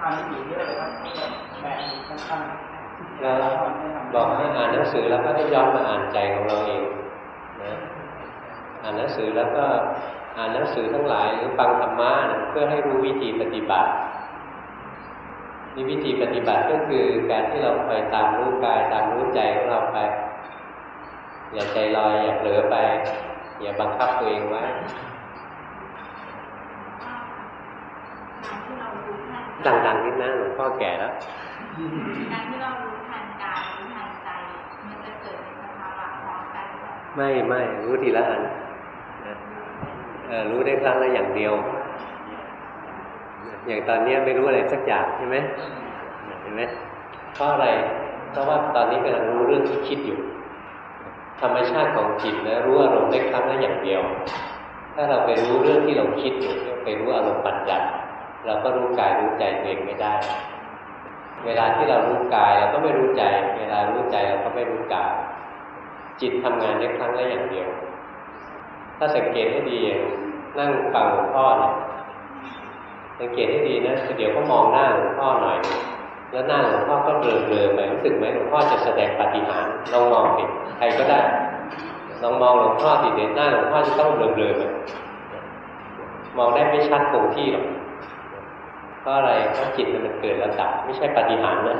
S4: อ่านอีกเยอะเลยครับแบบค่อนข้าง
S1: แล้วบอกให้อ่านหนังสือแล้วก็ให้ย้อนมาอ่านใจของเราเองนะอ่านหนังสือแล้วก็อ่านหนังสือทั้งหลายหรือฟังธรรมะนะเพื่อให้รู้วิธีปฏิบัติ นี่วิธีปฏิบัติก็คือการที่เราคอยตามรู้กายตามรู้ใจของเราไป อย่าใจลอยอย่าเผลอไป อย่าบังคับตัวเองไว้
S3: การที่เรารู้ทัน
S1: ดังๆนิดนะหลวงพ่อแก่แล้ว
S3: การที่เรารู้ทันกายรู้ทันใจมันจะเกิดในสภาวะพร้อมกันแบบ
S1: ไม่ไม่รู้ทีละอันนะเออรู้ได้ครั้งละอย่างเดียว อย่างตอนนี้ไม่รู้อะไรสักอย่างใช่ไหมเห็นไหมเพราะอะไรเพราะว่าตอนนี้กำลังรู้เรื่องที่คิดอยู่ ธรรมชาติของจิตนะรู้อารมณ์ได้ครั้งละอย่างเดียว ถ้าเราไปรู้เรื่องที่เราคิดอยู่ไปรู้อารมณ์ปัญญาเราก็รู้กายรู้ใจตัวเองไม่ได้ เวลาที่เรารู้กายเราก็ไม่รู้ใจ เวลารู้ใจเราก็ไม่รู้กาย จิตทำงานได้ครั้งละอย่างเดียว ถ้าสังเกตให้ดีอย่างนั่งฟังหลวงพ่อเนี่ย สังเกตให้ดีนะเดี๋ยวก็มองหน้าหลวงพ่อหน่อย แล้วหน้าหลวงพ่อก็เบลอๆไปรู้สึกไหมหลวงพ่อจะแสดงปฏิหารลองมองสิใครก็ได้ลองมองหลวงพ่อสิเดี๋ยวหน้าหลวงพ่อจะต้องเบลอๆไปมองได้ไม่ชัดคงที่หรอกเพราะอะไรเพราะจิตมันเกิดแล้วดับ ไม่ใช่ปฏิหารนะ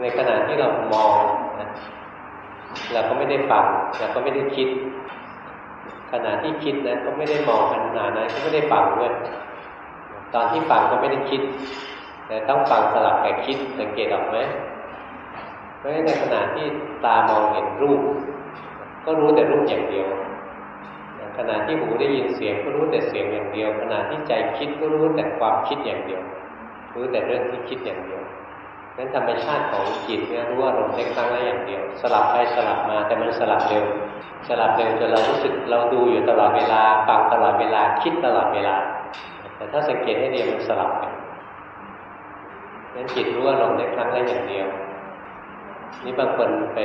S1: ในขณะที่เรามองนะเราก็ไม่ได้ฟังเราก็ไม่ได้คิด ขณะที่คิดนะก็ไม่ได้มองขนาดนั้นก็ไม่ได้ฟังด้วยตอนที่ฟังก็ไม่ได้คิด แต่ต้องฟังสลับกับคิดสังเกตออกไหมเพราะในขณะที่ตามองเห็นรูป ก็รู้แต่รูปอย่างเดียวขณะที่หูได้ยินเสียงก็รู้แต่เสียงอย่างเดียว ขณะที่ใจคิดก็รู้แต่ความคิดอย่างเดียว รู้แต่เรื่องที่คิดอย่างเดียว นั้นธรรมชาติของจิตเนี่ยรู้อารมณ์ได้ครั้งละอย่างเดียว สลับไปสลับมาแต่มันสลับเร็ว สลับเร็วจนเรารู้สึกเราดูอยู่ตลอดเวลาฟังตลอดเวลาคิดตลอดเวลา แต่ถ้าสังเกตให้ดีมันสลับกันนั้นจิตรู้อารมณ์ได้ครั้งละอย่างเดียว นี่บางคนไป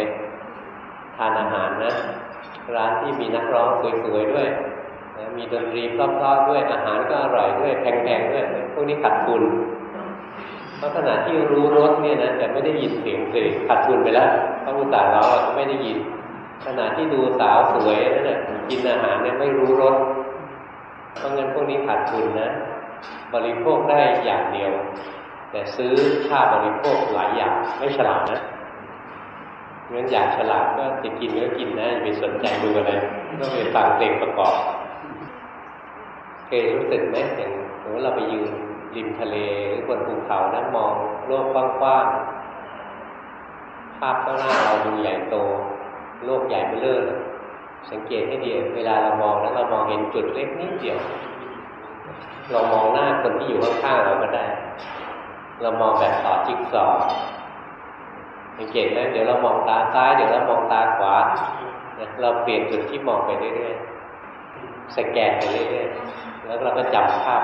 S1: ทานอาหารนะ ร้านที่มีนักร้องสวยๆด้วยมีดนตรีเพราะๆด้วยอาหารก็อร่อยด้วยแพงๆด้วยพวกนี้ขาดทุน เพราะขณะที่รู้รสเนี่ยนะแต่ไม่ได้ยินเสียงเพลงขาดทุนไปแล้วพระอุตส่าห์ร้องเราไม่ได้ยิน ขณะที่ดูสาวสวยนั่นแหละกินอาหารเนี่ยไม่รู้รสเพราะงั้นพวกนี้ขาดทุนนะบริโภคได้อย่างเดียว แต่ซื้อค่าบริโภคหลายอย่างไม่ฉลาดนะงั้นอยากฉลาดก็จะกินก็กินนะอย่าไปสนใจดูอะไรก็ไปฟังเพลงประกอบเคยรู้สึกไหมอย่างสมมติเราไปยืน ริมทะเลหรือบนภูเขานะมองโลกกว้างๆภาพข้างหน้าเราดูใหญ่โต โลกใหญ่เบ้อเร่เลยสังเกตให้ดีเวลาเรามองแล้วเรามองเห็นจุดเล็กนิดเดียว เรามองหน้าคนที่อยู่ข้างๆเราก็ได้ เรามองแบบต่อจิ๊กซอว์สังเกตไหมเดี๋ยวเรามองตาซ้ายเดี๋ยวเรามองตาขวาเราเปลี่ยนจุดที่มองไปเรื่อยๆสแกนไปเรื่อยๆแล้วเราก็จำภาพ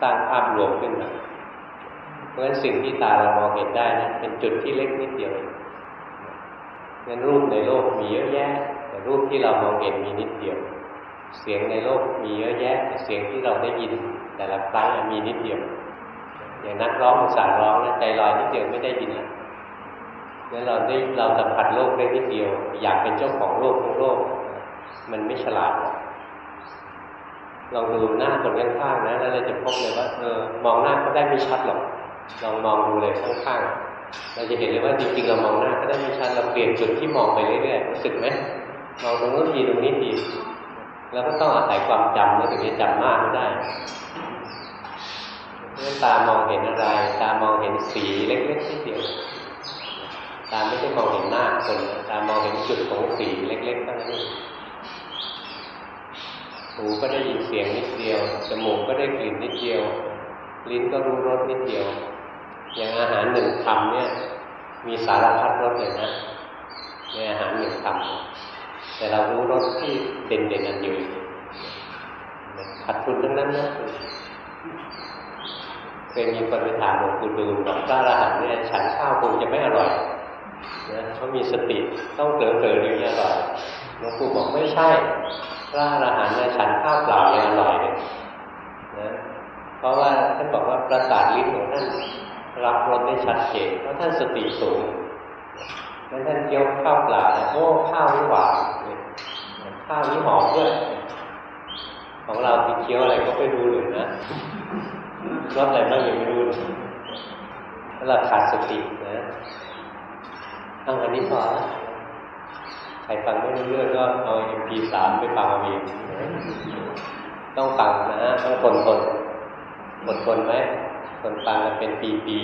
S1: สร้างภาพรวมขึ้นมาเพราะฉะนั้นสิ่งที่ตาเรามองเห็นได้นะเป็นจุดที่เล็กนิดเดียวเองงั้นรูปในโลกมีเยอะแยะ แต่รูปที่เรามองเห็นมีนิดเดียว เสียงในโลกมีเยอะแยะ แต่เสียงที่เราได้ยิน แต่ละครั้งมีนิดเดียว อย่างนักร้องภาษาร้องนะใจลอยนิดเดียวไม่ได้ยินแล้วงั้นเราได้เราสัมผัสโลกได้นิดเดียว อยากเป็นเจ้าของโลกทั้งโลก มันไม่ฉลาดหรอก ลองดูหน้าคนข้างๆนะแล้วเราจะพบเลยว่าเออมองหน้าเขาได้ไม่ชัดหรอกลองมองดูเลยข้างๆเราจะเห็นเลยว่าจริงๆเรามองหน้าก็ได้ไม่ชัดเราเปลี่ยนจุดที่มองไปเรื่อยๆรู้สึกไหมมองตรงนู้นทีตรงนี้ทีแล้วก็ต้องอาศัยความจำแล้วถึงจะจำมากไม่ได้มื่อตามองเห็นอะไร ตามองเห็นสีเล็กๆนิดเดียวตาไม่ได้มองเห็นหน้าคนตามองเห็นจุดของสีเล็กๆเท่านั้นเอง หูก็ได้ยินเสียงนิดเดียว จมูกก็ได้กลิ่นนิดเดียว ลิ้นก็รู้รสนิดเดียว อย่างอาหารหนึ่งคำเนี่ย มีสารพัดรสเลยนะในอาหารหนึ่งคำแต่เรารู้รสที่เด่นๆอันอยู่ขัดทุนทั้งนั้นนะเคยมีคนไปถามหลวงปู่ดูลบอกพระอรหันต์เนี่ยฉันข้าวคงจะไม่อร่อยนะเขามีสติต้องเกลือเกลือถึงจะอร่อยหลวงปู่บอกไม่ใช่ พระอรหันต์เนี่ยฉันข้าวเปล่ายังอร่อยเลยนะเพราะว่าท่านบอกว่าประสาทลิ้นของท่านรับรสได้ชัดเจนเพราะท่านสติสูงแล้วท่านเคี้ยวข้าวเปล่านะโอ้ข้าวนี่หวานข้าวนี่หอมด้วยของเราติเคี้ยวอะไรก็ไม่รู้เลยนะรสอะไรบ้างยังไม่รู้เราขาดสตินะเอาอันนี้พอละ ใครฟังไม่รู้เรื่องก็เอา MP3 ไปฟังเอาเองต้องฟังนะฮะต้องทนทนอดทนไหมคนฟังกันเป็นปี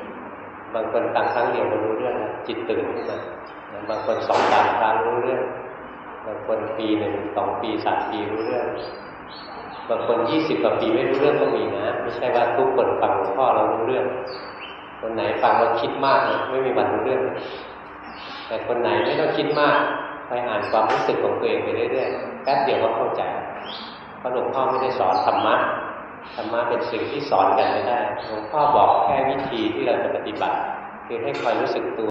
S1: ๆบางคนฟังครั้งเดียวก็รู้เรื่องนะจิตตื่นขึ้นมาบางคนสองสามครั้งรู้เรื่อง บางคนปีหนึ่งสองปีสามปีรู้เรื่อง บางคนยี่สิบกว่าปีไม่รู้เรื่องก็มีนะไม่ใช่ว่าทุกคนฟังหลวงพ่อเรารู้เรื่องคนไหนฟังเราคิดมากไม่มีวันรู้เรื่อง แต่คนไหนไม่ต้องคิดมากไปอ่านความรู้สึกของตัวเองไปเรื่อยๆแป๊บเดียวก็เข้าใจเพราะหลวงพ่อไม่ได้สอนธรรมะธรรมะเป็นสิ่งที่สอนกันไม่ได้หลวงพ่อบอกแค่วิธีที่เราจะปฏิบัติ คือให้คอยรู้สึกตัว